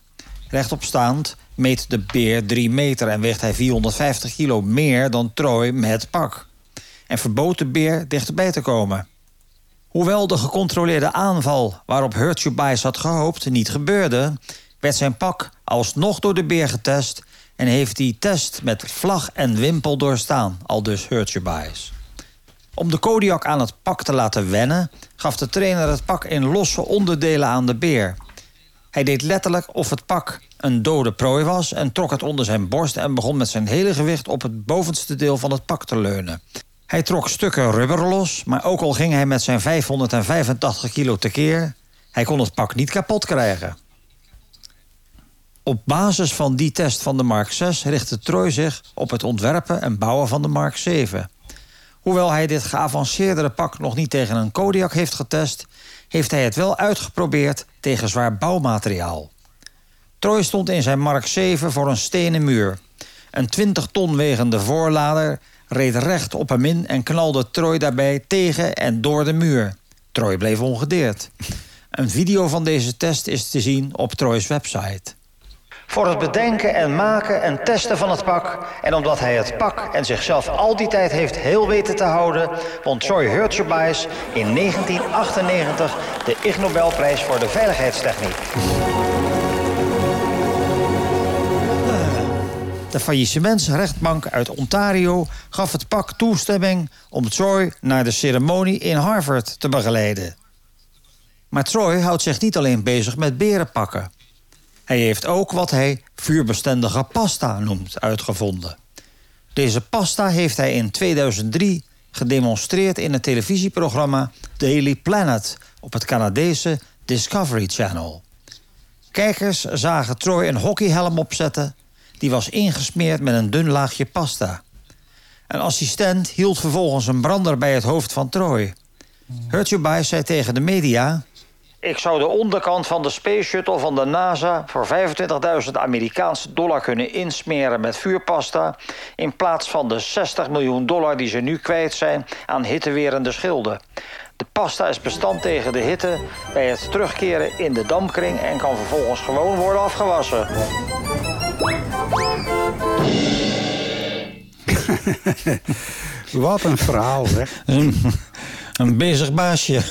Rechtopstaand meet de beer 3 meter en weegt hij 450 kilo meer dan Troy met pak. En verbood de beer dichterbij te komen. Hoewel de gecontroleerde aanval waarop Hurtubise had gehoopt niet gebeurde, werd zijn pak alsnog door de beer getest en heeft die test met vlag en wimpel doorstaan, al dus Hurtubise. Om de Kodiak aan het pak te laten wennen, gaf de trainer het pak in losse onderdelen aan de beer. Hij deed letterlijk of het pak een dode prooi was en trok het onder zijn borst en begon met zijn hele gewicht op het bovenste deel van het pak te leunen. Hij trok stukken rubber los, maar ook al ging hij met zijn 585 kilo tekeer... hij kon het pak niet kapot krijgen. Op basis van die test van de Mark 6 richtte Troy zich op het ontwerpen en bouwen van de Mark 7. Hoewel hij dit geavanceerdere pak nog niet tegen een Kodiak heeft getest... heeft hij het wel uitgeprobeerd tegen zwaar bouwmateriaal. Troy stond in zijn Mark 7 voor een stenen muur. Een 20 ton wegende voorlader reed recht op hem in en knalde Troy daarbij tegen en door de muur. Troy bleef ongedeerd. Een video van deze test is te zien op Troy's website. Voor het bedenken en maken en testen van het pak... en omdat hij het pak en zichzelf al die tijd heeft heel weten te houden... won Troy Hurtubise in 1998 de Ig Nobelprijs voor de veiligheidstechniek. De faillissementsrechtbank uit Ontario gaf het pak toestemming om Troy naar de ceremonie in Harvard te begeleiden. Maar Troy houdt zich niet alleen bezig met berenpakken. Hij heeft ook wat hij vuurbestendige pasta noemt uitgevonden. Deze pasta heeft hij in 2003 gedemonstreerd in het televisieprogramma Daily Planet op het Canadese Discovery Channel. Kijkers zagen Troy een hockeyhelm opzetten die was ingesmeerd met een dun laagje pasta. Een assistent hield vervolgens een brander bij het hoofd van Troy. Hurtubise zei tegen de media... Ik zou de onderkant van de Space Shuttle van de NASA... voor 25.000 Amerikaanse dollar kunnen insmeren met vuurpasta... in plaats van de 60 miljoen dollar die ze nu kwijt zijn... aan hittewerende schilden. De pasta is bestand tegen de hitte bij het terugkeren in de dampkring... en kan vervolgens gewoon worden afgewassen. Wat een verhaal, zeg. Een bezig baasje.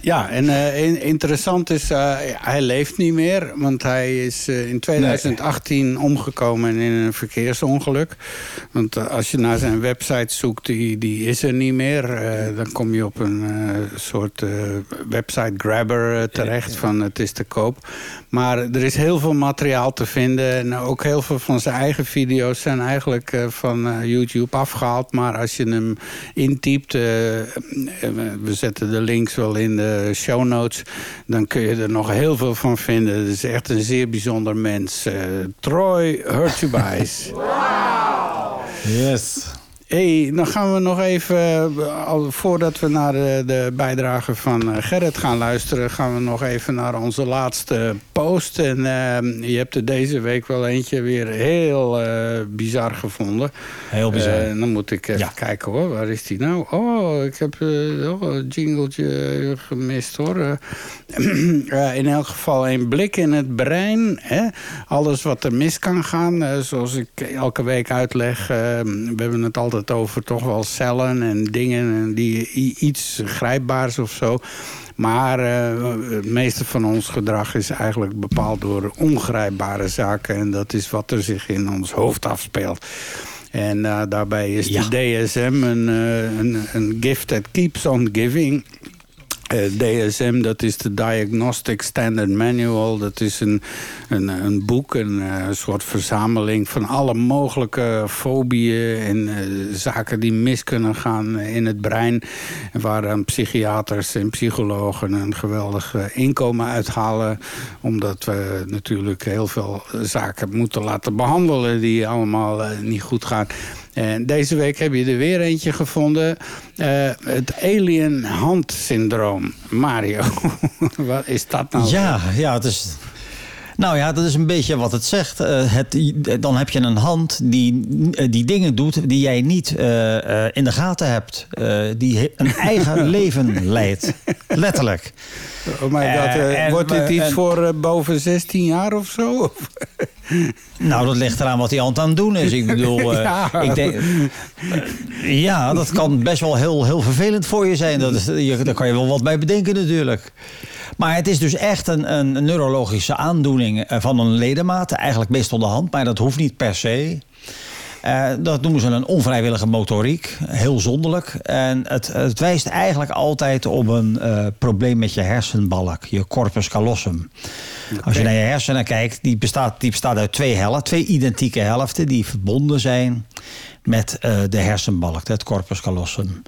Ja, en eh, in- interessant is, eh, hij leeft niet meer. Want hij is eh, in 2018 omgekomen in een verkeersongeluk. Want als je naar zijn website zoekt, die, die is er niet meer. Dan kom je op een soort website grabber terecht van het is te koop. Maar er is heel veel materiaal te vinden. En ook heel veel van zijn eigen video's zijn eigenlijk van YouTube afgehaald. Maar als je hem intypt, we zetten de links wel in de show notes... dan kun je er nog heel veel van vinden. Het is echt een zeer bijzonder mens. Eh, Troy Hurtubise. Yes. hey, dan gaan we nog even, eh, al voordat we naar de, de bijdrage van eh, Gerrit gaan luisteren, gaan we nog even naar onze laatste post. En eh, je hebt er deze week wel eentje weer heel eh, bizar gevonden. Heel bizar. Eh, dan moet ik even Ja. kijken hoor, waar is die nou? Oh, ik heb eh, oh, een jingletje gemist hoor. In elk geval een blik in het brein. Hè? Alles wat er mis kan gaan. zoals ik elke week uitleg. we hebben het altijd over toch wel cellen en dingen en die iets grijpbaars of zo. Maar eh, het meeste van ons gedrag is eigenlijk bepaald door ongrijpbare zaken. En dat is wat er zich in ons hoofd afspeelt. En eh, daarbij is Ja. de DSM een, eh, een, een gift that keeps on giving. Eh, DSM, dat is de Diagnostic Standard Manual. Dat is een, een, een boek, een eh, soort verzameling van alle mogelijke fobieën en eh, zaken die mis kunnen gaan in het brein. Waar psychiaters en psychologen een geweldig inkomen uithalen. Omdat we natuurlijk heel veel zaken moeten laten behandelen die allemaal niet goed gaan. En deze week heb je er weer eentje gevonden. Eh, het alien hand syndroom. Mario, wat is dat nou? Ja, ja, het is. Nou ja, dat is een beetje wat het zegt. Eh, het, dan heb je een hand die, eh, die dingen doet die jij niet eh, in de gaten hebt. Die een eigen leven leidt. Letterlijk. Oh my god, wordt dit iets voor boven 16 jaar of zo? Of- Nou, dat ligt eraan wat die hand aan het doen is. Ik bedoel, Ja. ik denk, ja, dat kan best wel heel, heel vervelend voor je zijn. Dat is, je, daar kan je wel wat bij bedenken natuurlijk. Maar het is dus echt een, een neurologische aandoening eh, van een ledemaat. Eigenlijk meestal de hand, maar dat hoeft niet per se. Eh, dat noemen ze een onvrijwillige motoriek. Heel zonderlijk. En het, het wijst eigenlijk altijd op een eh, probleem met je hersenbalk, je corpus callosum. Als je naar je hersenen kijkt, die bestaat, die bestaat uit twee helften, twee identieke helften die verbonden zijn met de hersenbalk, het corpus callosum.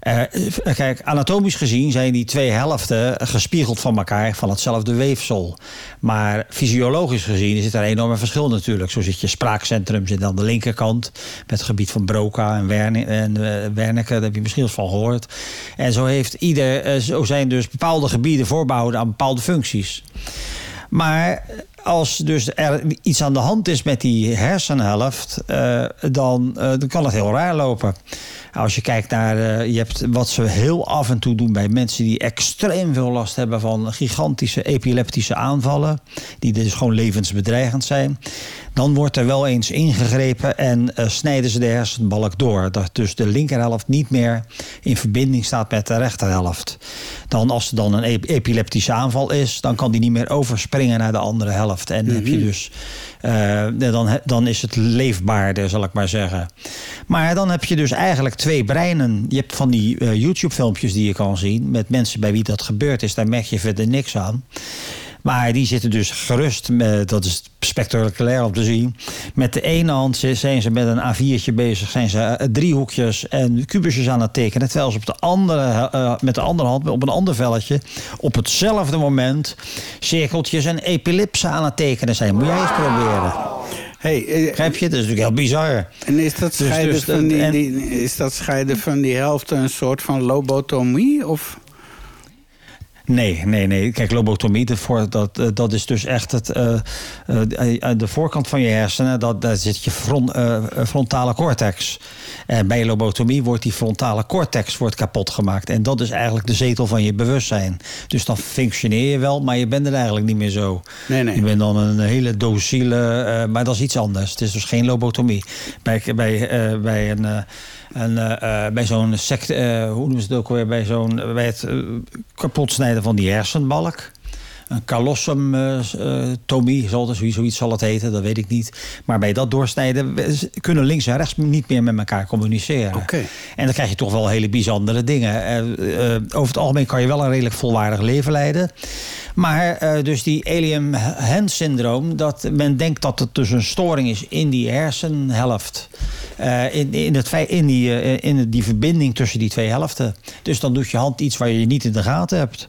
Eh, eh, kijk, anatomisch gezien zijn die twee helften gespiegeld van elkaar van hetzelfde weefsel. Maar fysiologisch gezien zit er een enorm verschil natuurlijk. Zo zit je spraakcentrum zit aan de linkerkant met het gebied van Broca en, eh, Wernicke, daar heb je misschien wel van gehoord. En zo heeft ieder, zo zijn dus bepaalde gebieden voorbehouden aan bepaalde functies. Maar als dus er iets aan de hand is met die hersenhelft, dan, dan kan het heel raar lopen. Als je kijkt naar, eh, je hebt wat ze heel af en toe doen bij mensen die extreem veel last hebben van gigantische epileptische aanvallen, die dus gewoon levensbedreigend zijn, dan wordt er wel eens ingegrepen en eh, snijden ze de hersenbalk door. Dat dus de linkerhelft niet meer in verbinding staat met de rechterhelft. Dan als er dan een ep- epileptische aanval is, dan kan die niet meer overspringen naar de andere helft. En dan heb je dus, eh, dan, dan is het leefbaarder, zal ik maar zeggen. Maar dan heb je dus eigenlijk twee breinen. Je hebt van die eh, YouTube-filmpjes die je kan zien met mensen bij wie dat gebeurd is. Daar merk je verder niks aan. Maar die zitten dus gerust, met, dat is spectaculair om te zien. Met de ene hand zi- zijn ze met een A4'tje bezig, zijn ze eh, driehoekjes en kubusjes aan het tekenen. Terwijl ze op de andere, eh, met de andere hand, op een ander velletje, op hetzelfde moment cirkeltjes en ellipsen aan het tekenen zijn. Moet jij eens proberen. Hey, eh, Begrijp je? Dat is natuurlijk heel bizar. en is dat, Dus- scheiden dus, van die, en- die- is dat scheiden van die helft een soort van lobotomie? Of? Nee, nee, nee. Kijk, lobotomie, dat, eh, dat is dus echt het, eh, de voorkant van je hersenen. Dat, daar zit je front, frontale cortex. En bij lobotomie wordt die frontale cortex wordt kapot gemaakt. En dat is eigenlijk de zetel van je bewustzijn. Dus dan functioneer je wel, maar je bent er eigenlijk niet meer zo. Nee, nee. Je bent dan een hele docile, maar dat is iets anders. Het is dus geen lobotomie. Bij, bij, bij een... een, bij zo'n sect, hoe noemen ze het ook weer? Bij, zo'n, bij het eh, van die hersenbalk. Een calosumtomie, zal het, zoiets zal het heten, dat weet ik niet. Maar bij dat doorsnijden kunnen links en rechts niet meer met elkaar communiceren. Oké. En dan krijg je toch wel hele bijzondere dingen. Eh, eh, over het algemeen kan je wel een redelijk volwaardig leven leiden. Maar eh, dus die Alien-Hand-syndroom, dat men denkt dat het dus een storing is in die hersenhelft. Eh, in, in, het, in, die, eh, in die verbinding tussen die twee helften. Dus dan doet je hand iets waar je niet in de gaten hebt.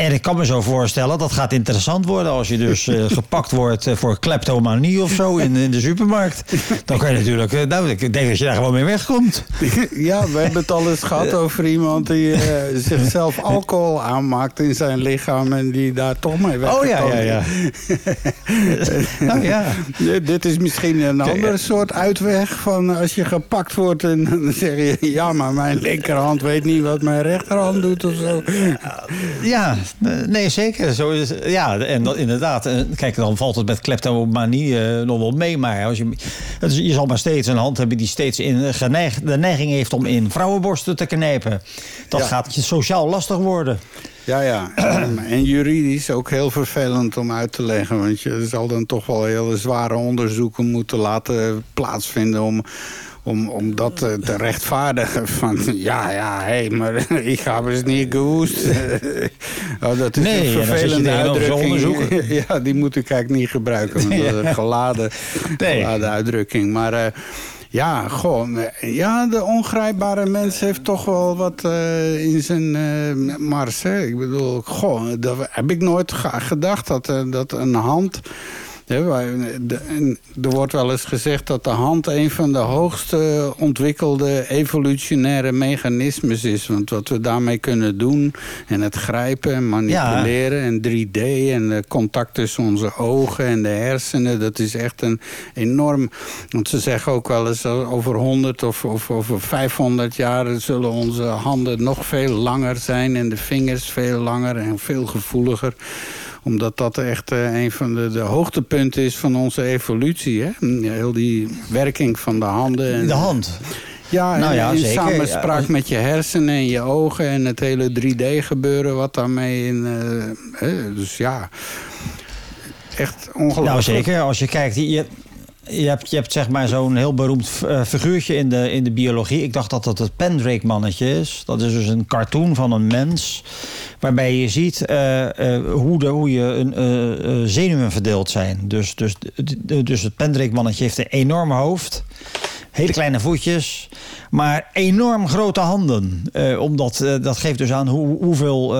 En ik kan me zo voorstellen, dat gaat interessant worden als je dus eh, gepakt wordt eh, voor kleptomanie of zo in, in de supermarkt. Dan kan je natuurlijk, eh, nou, ik denk dat je daar gewoon mee wegkomt. Ja, we hebben het al eens gehad over iemand die zichzelf alcohol aanmaakt in zijn lichaam en die daar toch mee weg Oh ja, ja, ja. nou ja. Dit- is misschien een andere soort uitweg van als je gepakt wordt en dan zeg je ja, maar mijn linkerhand weet niet wat mijn rechterhand doet of zo. Ja, nee, zeker. Zo is, ja, en dat, inderdaad. Eh, Kijk, dan valt het met kleptomanie eh, nog wel mee. Maar als je, het is- je zal maar steeds een hand hebben die steeds in, geneigd, de neiging heeft om in vrouwenborsten te knijpen. Dat Ja. gaat je sociaal lastig worden. Ja, ja. En juridisch ook heel vervelend om uit te leggen. Want je zal dan toch wel hele zware onderzoeken moeten laten plaatsvinden... om, om, om dat eh, te rechtvaardigen. Van ja, ja, hé, maar ik heb eens niet gewoest. oh, dat is Nee, een vervelende zo'n uitdrukking. ja, die moet ik eigenlijk niet gebruiken. Want dat is een geladen, uitdrukking. Maar... eh, ja, gewoon. eh, Ja, de ongrijpbare mens heeft toch wel wat in zijn mars. Hè? Ik bedoel, goh, dat heb ik nooit gedacht dat, dat een hand. Er wordt wel eens gezegd dat de hand een van de hoogste ontwikkelde evolutionaire mechanismes is. Want wat we daarmee kunnen doen en het grijpen en manipuleren en 3D en de contact tussen onze ogen en de hersenen, dat is echt een enorm. Want ze zeggen ook wel eens over 100 of, of over 500 jaar zullen onze handen nog veel langer zijn en de vingers veel langer en veel gevoeliger omdat dat echt eh, een van de, de hoogtepunten is van onze evolutie. Hè? Heel die werking van de handen. En, De hand. Ja, Nou ja, in zeker. samenspraak met je hersenen en je ogen en het hele 3D-gebeuren wat daarmee in. eh, dus ja, echt ongelooflijk. Nou zeker, als je kijkt, je, je, hebt, zeg maar zo'n heel beroemd eh, figuurtje in de, in de biologie. Ik dacht dat dat het Pendrake-mannetje is. Dat is dus een cartoon van een mens. Waarbij je ziet eh, eh, hoe, de, hoe je een, zenuwen verdeeld zijn. Dus, dus, dus het Pendrake-mannetje heeft een enorm hoofd. Hele kleine voetjes, maar enorm grote handen. Omdat dat geeft dus aan hoe, hoeveel,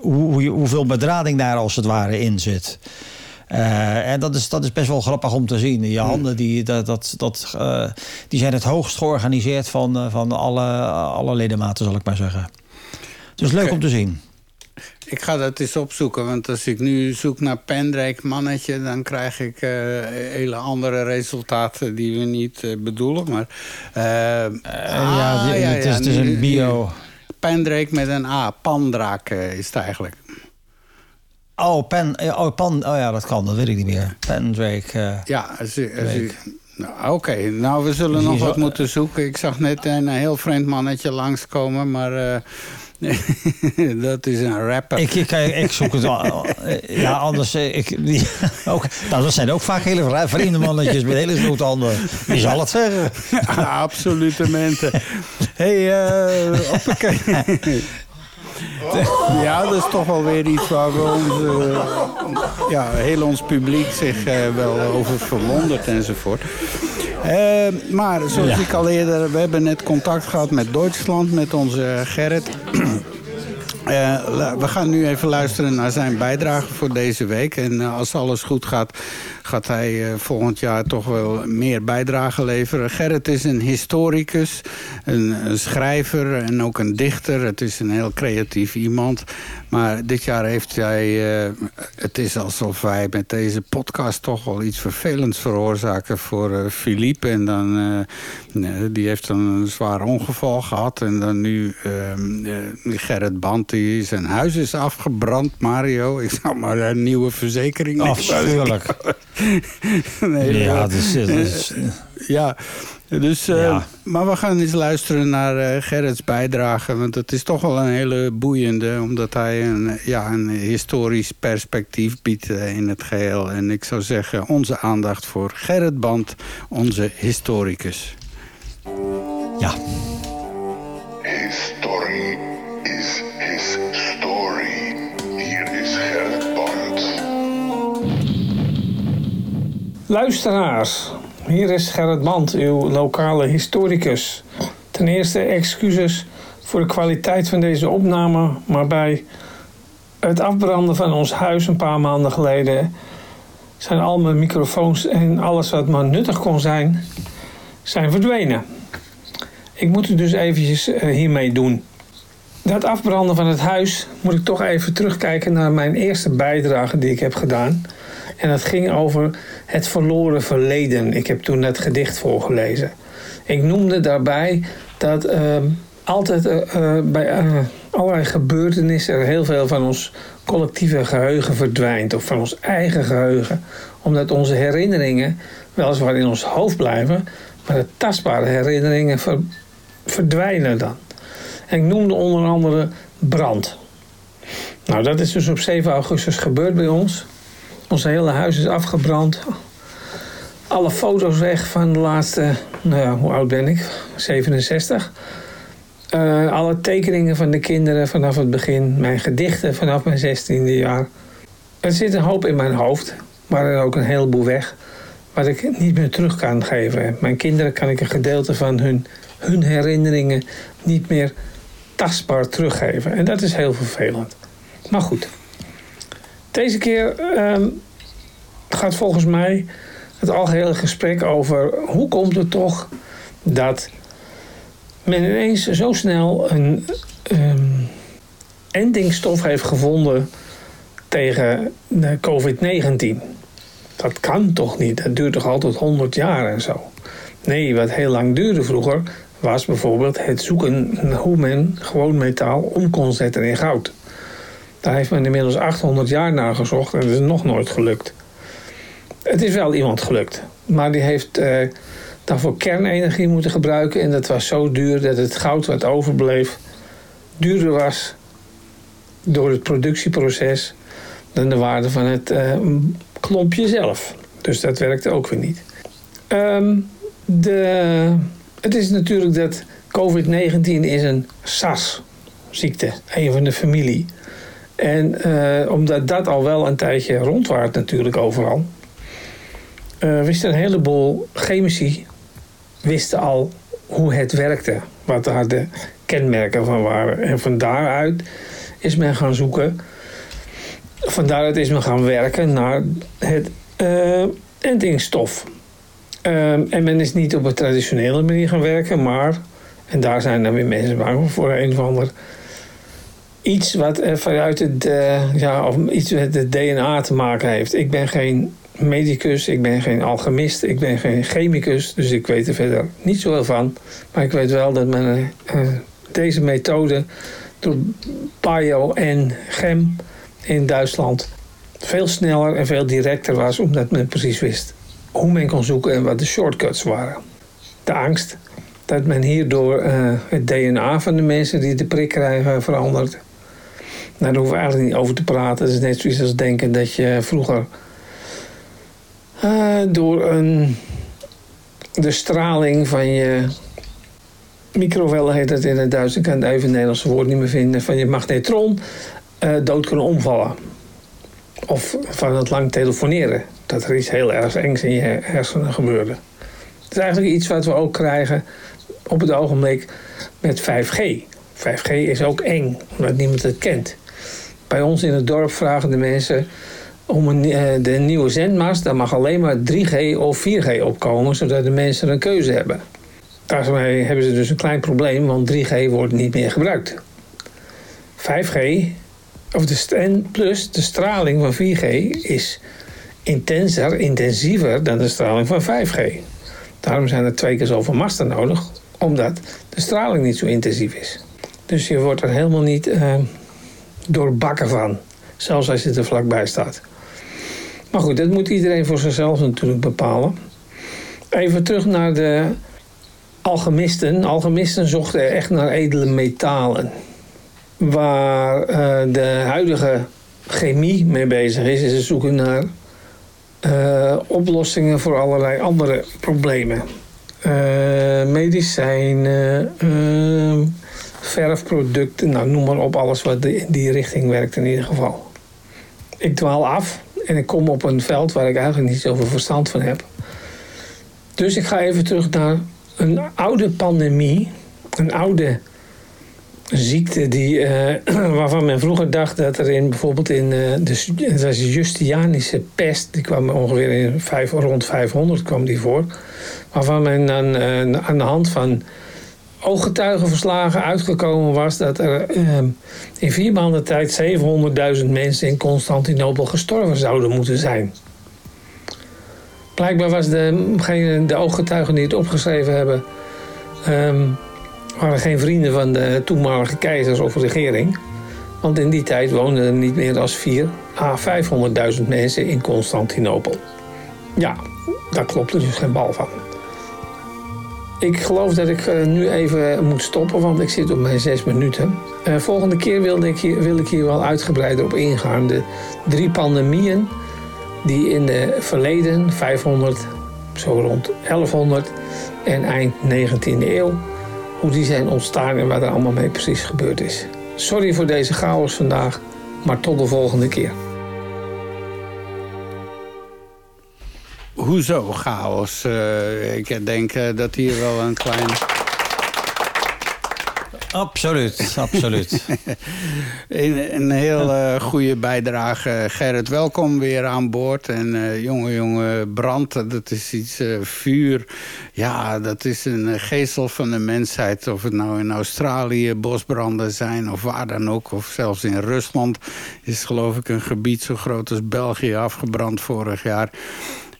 hoe, hoeveel bedrading daar als het ware in zit. Eh, en dat is, dat is best wel grappig om te zien. Je handen die, dat, dat, dat, eh, die zijn het hoogst georganiseerd van, eh, van alle, alle ledematen, zal ik maar zeggen. Dus leuk om te zien. Ik ga dat eens opzoeken, want als ik nu zoek naar Pendrake mannetje... dan krijg ik hele andere resultaten die we niet bedoelen. Maar, ja, ah, het is- het is nu- een bio. Pendrake met een A, pandraak is het eigenlijk. Oh, pen, eh, oh, pan, oh ja, dat kan, dat weet ik niet meer. Pendrake. eh. Ja, als u, als u- Drake. nou, Oké, nou we zullen nog wat moeten zoeken. Ik zag net een heel vreemd mannetje langskomen, maar... eh, dat is een rapper. Ik, ik, ik zoek het wel. Ja, anders. Ik, die, ook, nou, dat zijn ook vaak hele vre- vreemde mannetjes met hele grote handen. Wie zal het zeggen? Absolute mensen. Hé, hey, uh. Ja, dat is toch wel weer iets waar we ons, eh, ja, heel ons publiek zich eh, wel over verwondert enzovoort. Eh, maar zoals Ja. ik al eerder, we hebben net contact gehad met Duitsland, met onze Gerrit. Eh, we gaan nu even luisteren naar zijn bijdrage voor deze week. En eh, als alles goed gaat, gaat hij eh, volgend jaar toch wel meer bijdrage leveren. Gerrit is een historicus, een, schrijver en ook een dichter. Het is een heel creatief iemand. Maar dit jaar heeft hij... het is alsof wij met deze podcast toch wel iets vervelends veroorzaken voor Philippe. En dan, die heeft een zwaar ongeval gehad. En dan nu ehm, eh, Gerrit Band, die zijn huis is afgebrand, Mario. Ik zou maar een nieuwe verzekering. Afschuwelijk. Nee, Ja, eh, dat is, dat is, ja, dus, eh, Ja. maar we gaan eens luisteren naar eh, Gerrits bijdrage. Want het is toch wel een hele boeiende, omdat hij een, eh, ja, een historisch perspectief biedt eh, in het geheel. En ik zou zeggen, onze aandacht voor Gerrit Band, onze historicus. ja. Luisteraars, hier is Gerrit Band, uw lokale historicus. Ten eerste excuses voor de kwaliteit van deze opname, maar bij het afbranden van ons huis een paar maanden geleden zijn al mijn microfoons en alles wat maar nuttig kon zijn, zijn verdwenen. Ik moet het dus eventjes eh, hiermee doen. Dat afbranden van het huis moet ik toch even terugkijken naar mijn eerste bijdrage die ik heb gedaan. En dat ging over het verloren verleden. Ik heb toen dat gedicht voorgelezen. Ik noemde daarbij dat eh, altijd eh, eh, bij eh, allerlei gebeurtenissen er heel veel van ons collectieve geheugen verdwijnt. Of van ons eigen geheugen. Omdat onze herinneringen weliswaar in ons hoofd blijven. Maar de tastbare herinneringen ver- verdwijnen dan. Ik noemde onder andere brand. Nou, dat is dus op 7 augustus gebeurd bij ons. Ons hele huis is afgebrand. Alle foto's weg van de laatste, nou ja, hoe oud ben ik? 67. Eh, alle tekeningen van de kinderen vanaf het begin. Mijn gedichten vanaf mijn 16e jaar. Er zit een hoop in mijn hoofd, maar er ook een heleboel weg. Wat ik niet meer terug kan geven. Mijn kinderen kan ik een gedeelte van hun, hun herinneringen niet meer tastbaar teruggeven. En dat is heel vervelend. Maar goed. Deze keer ehm, gaat volgens mij het algehele gesprek over hoe komt het toch dat men ineens zo snel een ehm endingsstof heeft gevonden tegen de COVID-19. Dat kan toch niet? Dat duurt toch altijd 100 jaar en zo? Nee, wat heel lang duurde vroeger was bijvoorbeeld het zoeken hoe men gewoon metaal om kon zetten in goud. Daar heeft men inmiddels 800 jaar naar gezocht en het is nog nooit gelukt. Het is wel iemand gelukt, maar die heeft eh, daarvoor kernenergie moeten gebruiken en dat was zo duur dat het goud wat overbleef duurder was door het productieproces dan de waarde van het eh, klompje zelf. Dus dat werkte ook weer niet. Ehm, de, het is natuurlijk dat COVID-19 is een SARS-ziekte, een van de familie. En eh, omdat dat al wel een tijdje rondwaart natuurlijk overal, eh, wisten een heleboel chemici wisten al hoe het werkte, wat daar de kenmerken van waren. En van daaruit is men gaan zoeken, van daaruit is men gaan werken naar het. Ehm, en men is niet op een traditionele manier gaan werken, maar, en daar zijn dan weer mensen bang voor, een of ander iets wat er vanuit het, eh, ja, of iets met het DNA te maken heeft. Ik ben geen medicus, ik ben geen alchemist, ik ben geen chemicus, dus ik weet er verder niet zoveel van. Maar ik weet wel dat men eh, deze methode door Bio en Gem in Duitsland veel sneller en veel directer was, omdat men precies wist hoe men kon zoeken en wat de shortcuts waren. De angst dat men hierdoor eh, het DNA van de mensen die de prik krijgen verandert. Nou, daar hoeven we eigenlijk niet over te praten. Het is net zoiets als denken dat je vroeger eh, door een, de straling van je microwelle heet het in het Duits, ik kan het even het Nederlandse woord niet meer vinden, van je magnetron eh, dood kunnen omvallen. Of van het lang telefoneren. Dat er iets heel erg engs in je hersenen gebeurde. Het is eigenlijk iets wat we ook krijgen op het ogenblik met 5G. 5G is ook eng, omdat niemand het kent. Bij ons in het dorp vragen de mensen om een, eh, de nieuwe zendmast. Daar mag alleen maar 3G of 4G opkomen, zodat de mensen een keuze hebben. Daarmee hebben ze dus een klein probleem, want 3G wordt niet meer gebruikt. 5G, of de, en plus de straling van 4G is intenser, intensiever dan de straling van 5G. Daarom zijn er twee keer zoveel masten nodig, omdat de straling niet zo intensief is. Dus je wordt er helemaal niet eh, doorbakken van, zelfs als je er vlakbij staat. Maar goed, dat moet iedereen voor zichzelf natuurlijk bepalen. Even terug naar de alchemisten. Alchemisten zochten echt naar edele metalen. Waar eh, de huidige chemie mee bezig is, is het zoeken naar eh, oplossingen voor allerlei andere problemen. Eh, medicijnen, eh, verfproducten, nou, noem maar op, alles wat in die richting werkt in ieder geval. Ik dwaal af en ik kom op een veld waar ik eigenlijk niet zoveel verstand van heb. Dus ik ga even terug naar een oude pandemie, een oude ziekte die, eh, waarvan men vroeger dacht dat er in bijvoorbeeld in eh, de, de Justianische pest, die kwam ongeveer in rond 500 kwam die voor, waarvan men dan eh, aan de hand van ooggetuigenverslagen uitgekomen was dat er eh, in vier maanden tijd 700.000 mensen in Constantinopel gestorven zouden moeten zijn. Blijkbaar was degene, de ooggetuigen die het opgeschreven hebben, ehm, waren geen vrienden van de toenmalige keizers of regering. Want in die tijd woonden er niet meer dan 4 à 500.000 mensen in Constantinopel. Ja, daar klopt er dus geen bal van. Ik geloof dat ik eh, nu even moet stoppen, want ik zit op mijn zes minuten. Eh, volgende keer wilde ik hier, wil ik hier wel uitgebreider op ingaan. De drie pandemieën die in de verleden, 500, zo rond 1100 en eind 19e eeuw, hoe die zijn ontstaan en wat er allemaal mee precies gebeurd is. Sorry voor deze chaos vandaag, maar tot de volgende keer. Hoezo chaos? Eh, ik denk eh, dat hier wel een klein... Absoluut, absoluut. een, een heel eh, goede bijdrage. Gerrit, welkom weer aan boord. En jonge, jonge brand, dat is iets vuur. Ja, dat is een geestel van de mensheid. Of het nou in Australië bosbranden zijn of waar dan ook. Of zelfs in Rusland is geloof ik een gebied zo groot als België afgebrand vorig jaar.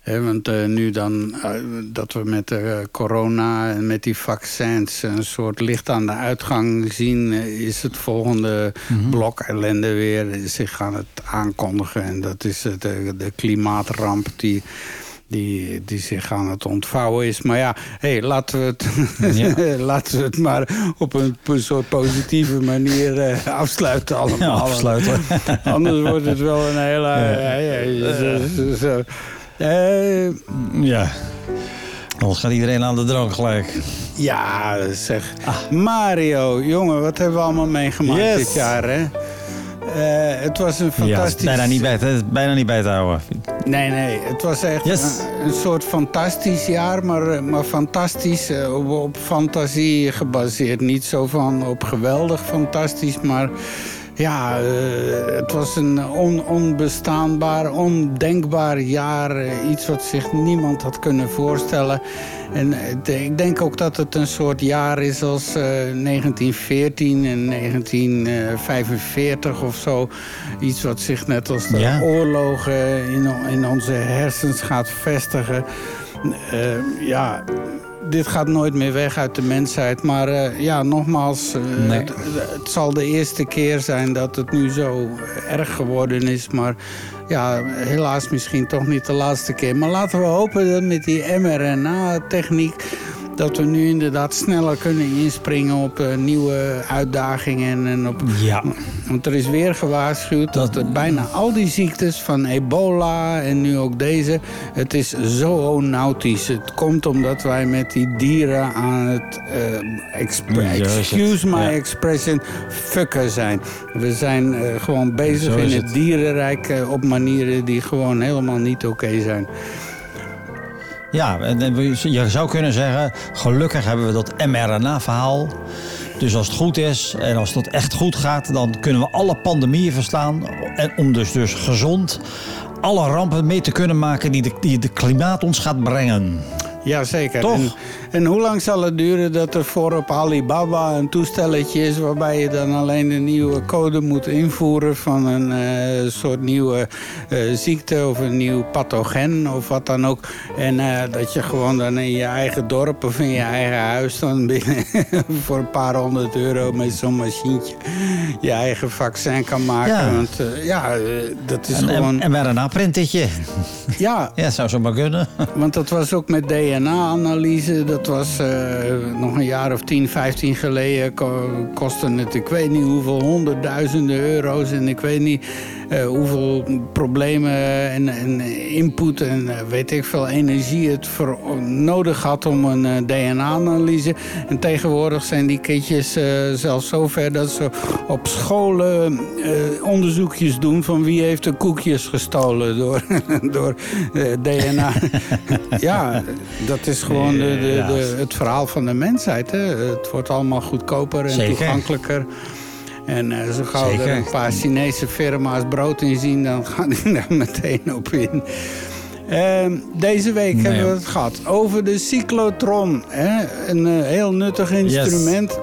Want eh, nu dan eh, dat we met eh, corona en met die vaccins een soort licht aan de uitgang zien, is het volgende blok ellende weer zich aan het aankondigen. En dat is het, de, de klimaatramp die, die, die zich aan het ontvouwen is. Maar ja, hey, laten, we het, Ja. laten we het maar op een, soort positieve manier afsluiten allemaal. Ja, afsluiten. Anders wordt het wel een hele... ja. Eh, Ja. Anders gaat iedereen aan de drank gelijk. ja, zeg. Mario, jongen, wat hebben we allemaal meegemaakt Yes. dit jaar, hè? Eh, het was een Ja, fantastisch... bijna niet bij te, bijna niet bij te houden. Nee, nee, het was echt Yes. een, een soort fantastisch jaar, maar, eh, maar fantastisch op, op fantasie gebaseerd. Niet zo van op geweldig fantastisch, maar ja, eh, het was een on, onbestaanbaar, ondenkbaar jaar. eh, iets wat zich niemand had kunnen voorstellen. En het- ik denk ook dat het een soort jaar is als eh, 1914 en 1945 of zo. Iets wat zich net als de Ja. oorlogen in, in onze hersens gaat vestigen. Eh, ja, dit gaat nooit meer weg uit de mensheid. Maar eh, ja, nogmaals, eh, Nee. het, het zal de eerste keer zijn dat het nu zo erg geworden is. Maar ja, helaas misschien toch niet de laatste keer. Maar laten we hopen dat met die mRNA-techniek... dat we nu inderdaad sneller kunnen inspringen op eh, nieuwe uitdagingen. En op, Ja. want er is weer gewaarschuwd dat, Dat- bijna al die ziektes van ebola en nu ook deze... het is zoonautisch. Het komt omdat wij met die dieren aan het... eh, excuse my Ja. expression, fucken zijn. We zijn eh, gewoon bezig in het, het. dierenrijk op manieren die gewoon helemaal niet oké zijn. Ja, je zou kunnen zeggen, gelukkig hebben we dat mRNA-verhaal. Dus als het goed is en als het echt goed gaat, dan kunnen we alle pandemieën verslaan. En om dus, dus gezond alle rampen mee te kunnen maken die de, die de klimaat ons gaat brengen. Jazeker. Toch? En, en hoe lang zal het duren dat er voor op Alibaba een toestelletje is... waarbij je dan alleen een nieuwe code moet invoeren van een eh, soort nieuwe eh, ziekte... of een nieuw pathogen of wat dan ook. En eh, dat je gewoon dan in je eigen dorp of in je eigen huis... dan binnen voor een paar honderd euro met zo'n machientje... je eigen vaccin kan maken. Ja. Want ja, dat is En, gewoon... en, en met een naprintetje. ja, Ja, zou zo maar kunnen. want dat was ook met DNA-analyse. Dat was eh, nog een jaar of 10, 15 geleden. ko- kostte het, ik weet niet hoeveel, honderdduizenden euro's. En ik weet niet eh, hoeveel problemen en, en input en eh, weet ik veel energie het voor nodig had om een eh, DNA-analyse. En tegenwoordig zijn die kitjes eh, zelfs zo ver dat ze op scholen onderzoekjes doen van wie heeft de koekjes gestolen door, door DNA. ja, dat is gewoon de, de, de, het verhaal van de mensheid. Hè. Het wordt allemaal goedkoper en Zeker. toegankelijker. En eh, zo gauw er Zeker. een paar Chinese firma's brood in zien, dan gaan die daar meteen op in. Ehm, deze week Nee, hebben we het gehad over de cyclotron. Hè? Een eh, heel nuttig instrument.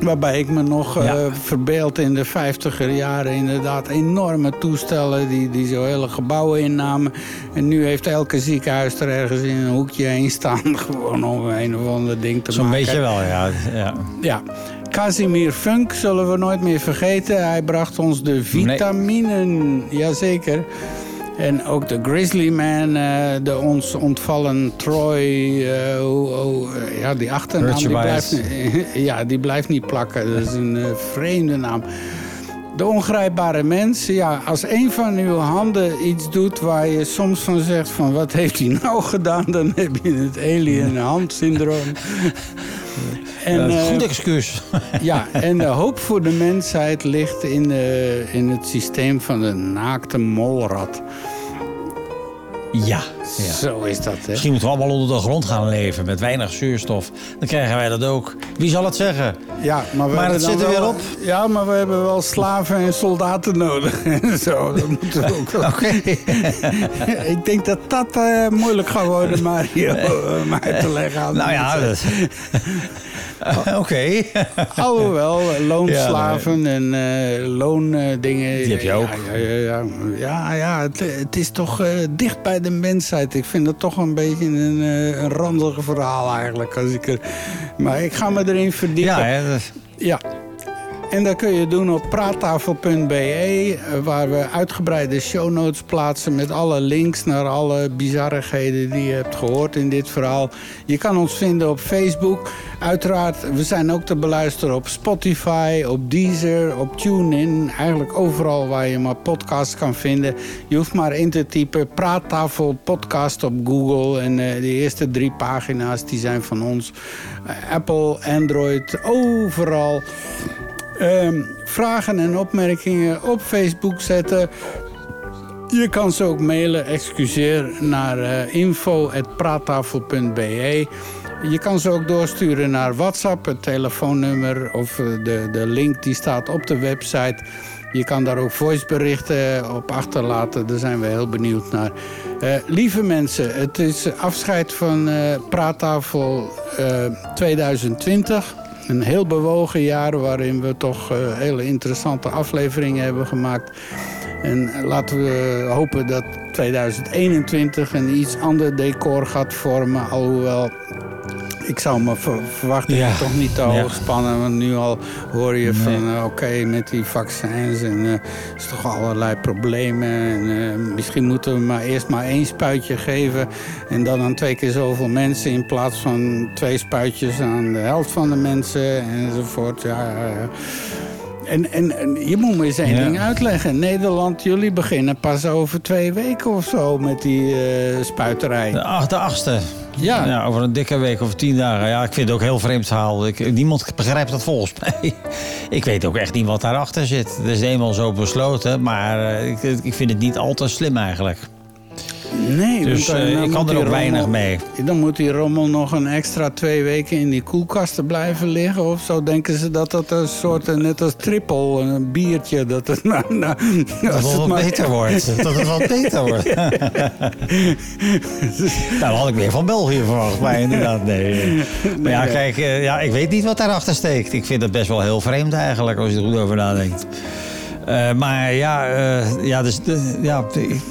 Waarbij ik me nog eh, verbeeld in de vijftiger jaren inderdaad enorme toestellen die, die zo hele gebouwen innamen. En nu heeft elke ziekenhuis er ergens in een hoekje heen staan. Gewoon om een of ander ding te Zo'n maken. beetje wel, ja. ja. Ja. Casimir Funk zullen we nooit meer vergeten. Hij bracht ons de vitaminen. Jazeker. En ook de Grizzly Man, eh, de ons ontvallen Troy. eh, ja, die achternaam die blijft, ja, die blijft niet plakken. Dat is een vreemde naam. De ongrijpbare mens. Ja, als een van uw handen iets doet waar je soms van zegt van wat heeft hij nou gedaan, dan heb je het alien hand syndroom. En, Een eh, goed excuus. ja, en de hoop voor de mensheid ligt in, de, in het systeem van de naakte molrat. ja. ja. Zo is dat, hè? Misschien moeten we allemaal onder de grond gaan leven met weinig zuurstof. Dan krijgen wij dat ook. Wie zal het zeggen? Ja, maar we Maar het zit er wel- weer op. Ja, maar we hebben wel slaven en soldaten nodig. en Zo, dat moeten we ook wel. Oké. Ik denk dat dat eh, moeilijk gaat worden, Mario, om uit te leggen aan Nou ja, dat... Oké. Alhoewel, loonslaven en eh loondingen. Die heb je ook. Ja, ja, ja, het, is toch eh, dicht bij de mensheid. Ik vind het toch een beetje een, eh, een randig verhaal eigenlijk. Als ik er, maar ik ga me erin verdiepen. Ja, hè, dat- Ja. En dat kun je doen op praattafel.be, eh, waar we uitgebreide show notes plaatsen met alle links naar alle bizarrigheden die je hebt gehoord in dit verhaal. Je kan ons vinden op Facebook. Uiteraard, we zijn ook te beluisteren op Spotify, op Deezer, op TuneIn. Eigenlijk overal waar je maar podcasts kan vinden. Je hoeft maar in te typen Praattafel podcast op Google. En eh, de eerste drie pagina's die zijn van ons. Eh, Apple, Android, overal. Ehm, vragen en opmerkingen op Facebook zetten. Je kan ze ook mailen, excuseer, naar uh, info.praattafel.be. Je kan ze ook doorsturen naar WhatsApp, het telefoonnummer of uh, de, de link die staat op de website. Je kan daar ook voiceberichten op achterlaten. Daar zijn we heel benieuwd naar. Lieve mensen, het is afscheid van uh, Praattafel 2020. Een heel bewogen jaar waarin we toch uh, hele interessante afleveringen hebben gemaakt. En laten we hopen dat 2021 een iets ander decor gaat vormen. Alhoewel, ik zou me ver verwachten ja. toch niet te hoog spannen. Want nu al hoor je nee. van, uh, oké, okay, met die vaccins en uh, is toch allerlei problemen. En, uh, misschien moeten we maar eerst maar één spuitje geven. En dan aan twee keer zoveel mensen in plaats van twee spuitjes aan de helft van de mensen enzovoort. Ja, en, en, en, je moet me eens één ja. ding uitleggen. Nederland, jullie beginnen pas over twee weken of zo met die uh, spuiterij. De, ach, de achtste. Ja. Over een dikke week of tien dagen. Ja, ik vind het ook heel vreemd verhaal. Ik, niemand begrijpt dat volgens mij. ik weet ook echt niet wat daarachter zit. Het is eenmaal zo besloten, maar uh, ik, ik vind het niet al te slim eigenlijk. Nee, Dus dan, eh, dan ik kan er ook weinig mee. Dan moet die rommel nog een extra twee weken in die koelkasten blijven liggen of zo. Denken ze dat dat een soort, eh, net als trippel, een biertje, dat het, nou, nou, Dat het wat maar- beter wordt. Dat het wat beter wordt. nou, dat had ik meer van België verwacht. Maar inderdaad, nee. Maar ja, kijk, eh, ja, ik weet niet wat daarachter steekt. Ik vind het best wel heel vreemd eigenlijk, als je er goed over nadenkt. Eh, maar ja, eh, ja, dus, de- ja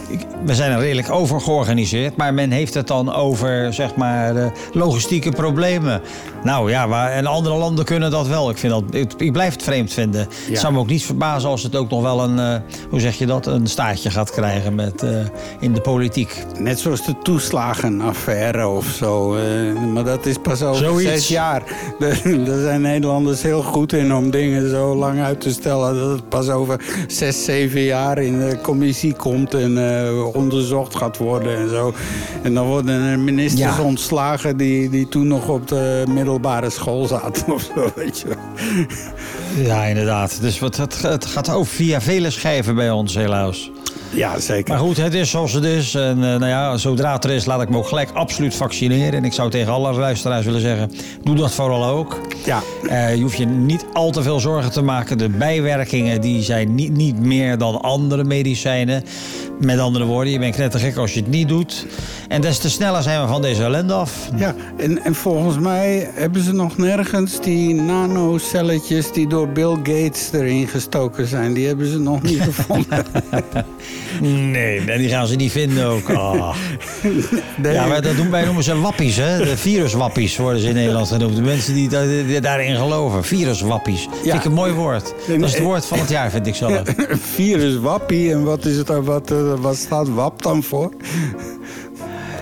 ik- we zijn redelijk over georganiseerd. Maar men heeft het dan over zeg maar, eh, logistieke problemen. Nou ja, waar, en andere landen kunnen dat wel. Ik, vind dat, ik, ik blijf het vreemd vinden. Het Ja. zou me ook niet verbazen als het ook nog wel een, eh, hoe zeg je dat, een staartje gaat krijgen met, eh, in de politiek. Net zoals de toeslagenaffaire of zo. eh, maar dat is pas over Zoiets. zes jaar. Daar zijn Nederlanders heel goed in om dingen zo lang uit te stellen. Dat het pas over zes, zeven jaar in de commissie komt en onderzocht gaat worden en zo. En dan worden er ministers Ja. ontslagen die, die toen nog op de middelbare school zaten of zo, weet je. Ja, inderdaad. Dus wat, het, het gaat over via vele schijven bij ons helaas. Ja, zeker. Maar goed, het is zoals het is. En eh, nou ja, zodra het er is, laat ik me ook gelijk absoluut vaccineren. En ik zou tegen alle luisteraars willen zeggen, doe dat vooral ook. Ja. Eh, je hoeft je niet al te veel zorgen te maken. De bijwerkingen die zijn niet, niet meer dan andere medicijnen. Met andere woorden, je bent knettergek als je het niet doet. En des te sneller zijn we van deze ellende af. Ja, en, en volgens mij hebben ze nog nergens die nanocelletjes die door Bill Gates erin gestoken zijn. Die hebben ze nog niet gevonden. Nee, en die gaan ze niet vinden ook. Nee. Ja, wij, dat doen, wij noemen ze wappies, hè? De viruswappies worden ze in Nederland genoemd. De mensen die, da- die daarin geloven. Viruswappies. Vind ik een mooi woord. Dat is het woord van het jaar, vind ik zelf. Virus wappie. En wat, is het, dan- wat, eh, wat staat WAP dan voor?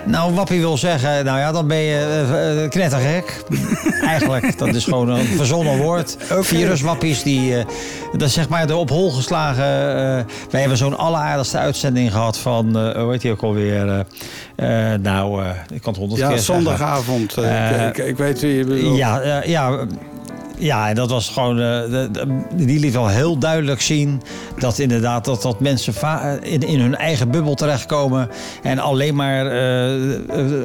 Nou, wappie wil zeggen, nou ja, dan ben je eh, knettergek. Eigenlijk, dat is gewoon een verzonnen woord. Viruswappies, die, eh, dat is zeg maar de op hol geslagen... eh, wij hebben zo'n allaardigste uitzending gehad van, hoe heet die ook alweer? nou, ik kan het honderd Ja, keer zondagavond. ik, ik, ik weet wie je bedoelt. Ja, ja, ja, en dat was gewoon. eh, die liet wel heel duidelijk zien dat inderdaad dat, dat mensen va- in, in hun eigen bubbel terechtkomen. En alleen maar eh, eh,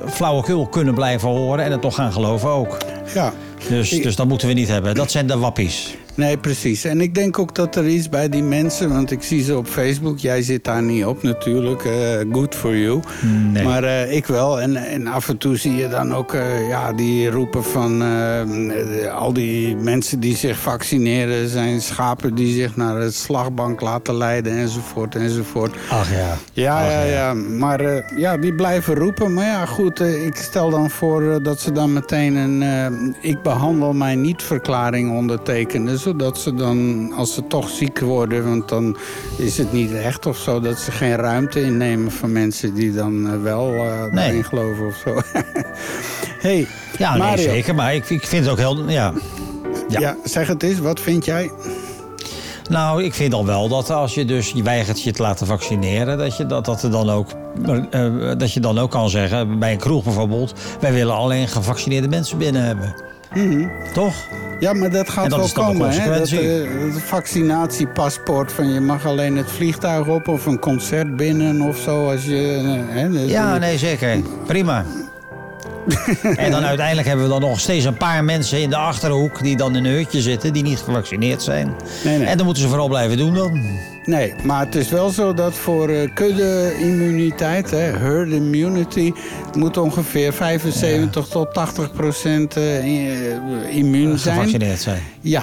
flauwekul kunnen blijven horen en het toch gaan geloven ook. Ja. Dus, Ik- dus dat moeten we niet hebben. Dat zijn de wappies. Nee, precies. En ik denk ook dat er is bij die mensen, want ik zie ze op Facebook. Jij zit daar niet op natuurlijk. eh, good for you. Nee. Maar eh, ik wel. En, en af en toe zie je dan ook eh, ja, die roepen van al die mensen die zich vaccineren zijn schapen die zich naar het slagbank laten leiden enzovoort enzovoort. Ach ja. Ja, Ach, ja, ja. Maar eh, ja, die blijven roepen. Maar ja, goed, ik stel dan voor dat ze dan meteen een ik behandel mij niet verklaring ondertekenen. Zodat ze dan, als ze toch ziek worden, want dan is het niet echt of zo, dat ze geen ruimte innemen van mensen die dan eh, wel Nee. daarin geloven of zo. hey, Ja, nee, zeker. Maar ik, ik vind het ook heel. Ja. Ja. zeg het eens, wat vind jij? Nou, ik vind dan wel dat als je dus je weigert je te laten vaccineren, dat je, dat, dat, er dan ook, eh, dat je dan ook kan zeggen, bij een kroeg bijvoorbeeld, wij willen alleen gevaccineerde mensen binnen hebben. Toch? Ja, maar dat gaat wel komen, hè? Dat, eh, vaccinatiepaspoort van je mag alleen het vliegtuig op of een concert binnen of zo. Als je, eh, hè, dus- Ja, nee, zeker. Prima. en dan uiteindelijk hebben we dan nog steeds een paar mensen in de achterhoek die dan in een hutje zitten, die niet gevaccineerd zijn. Nee, nee. En dan moeten ze vooral blijven doen dan. Nee, maar het is wel zo dat voor eh, kudde-immuniteit, hè, herd immunity, moet ongeveer 75 tot 80 procent eh, eh, immuun zijn. Gevaccineerd zijn. Ja,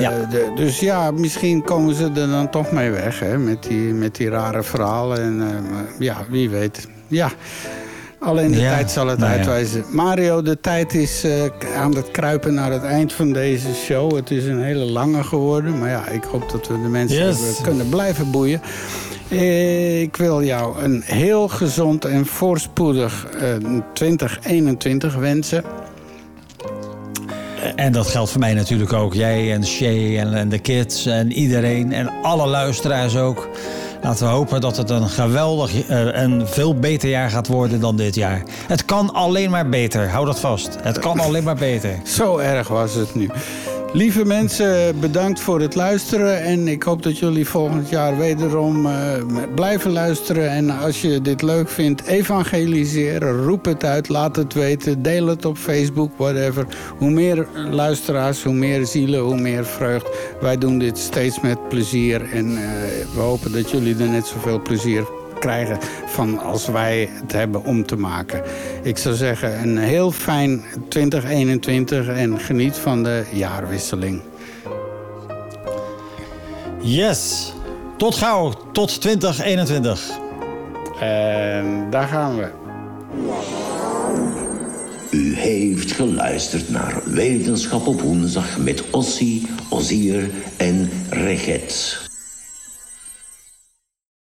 Ja. de- dus ja, misschien komen ze er dan toch mee weg hè, met, die, met die rare verhalen. En, ja, wie weet. Ja, alleen de Ja, tijd zal het nou ja. uitwijzen. Mario, de tijd is eh, aan het kruipen naar het eind van deze show. Het is een hele lange geworden, maar ja, ik hoop dat we de mensen Yes. kunnen blijven boeien. Eh, Ik wil jou een heel gezond en voorspoedig eh, 2021 wensen. En dat geldt voor mij natuurlijk ook. Jij en Shay en, en de kids en iedereen en alle luisteraars ook. Laten we hopen dat het een geweldig eh, en veel beter jaar gaat worden dan dit jaar. Het kan alleen maar beter. Hou dat vast. Het kan alleen maar beter. Zo erg was het nu. Lieve mensen, bedankt voor het luisteren. En ik hoop dat jullie volgend jaar wederom eh, blijven luisteren. En als je dit leuk vindt, evangeliseren. Roep het uit, laat het weten. Deel het op Facebook, whatever. Hoe meer luisteraars, hoe meer zielen, hoe meer vreugd. Wij doen dit steeds met plezier. En eh, we hopen dat jullie er net zoveel plezier krijgen van als wij het hebben om te maken. Ik zou zeggen, een heel fijn 2021 en geniet van de jaarwisseling. Yes. Tot gauw. Tot 2021. En daar gaan we. U heeft geluisterd naar Wetenschap op woensdag met Ossie, Ozier en Reget.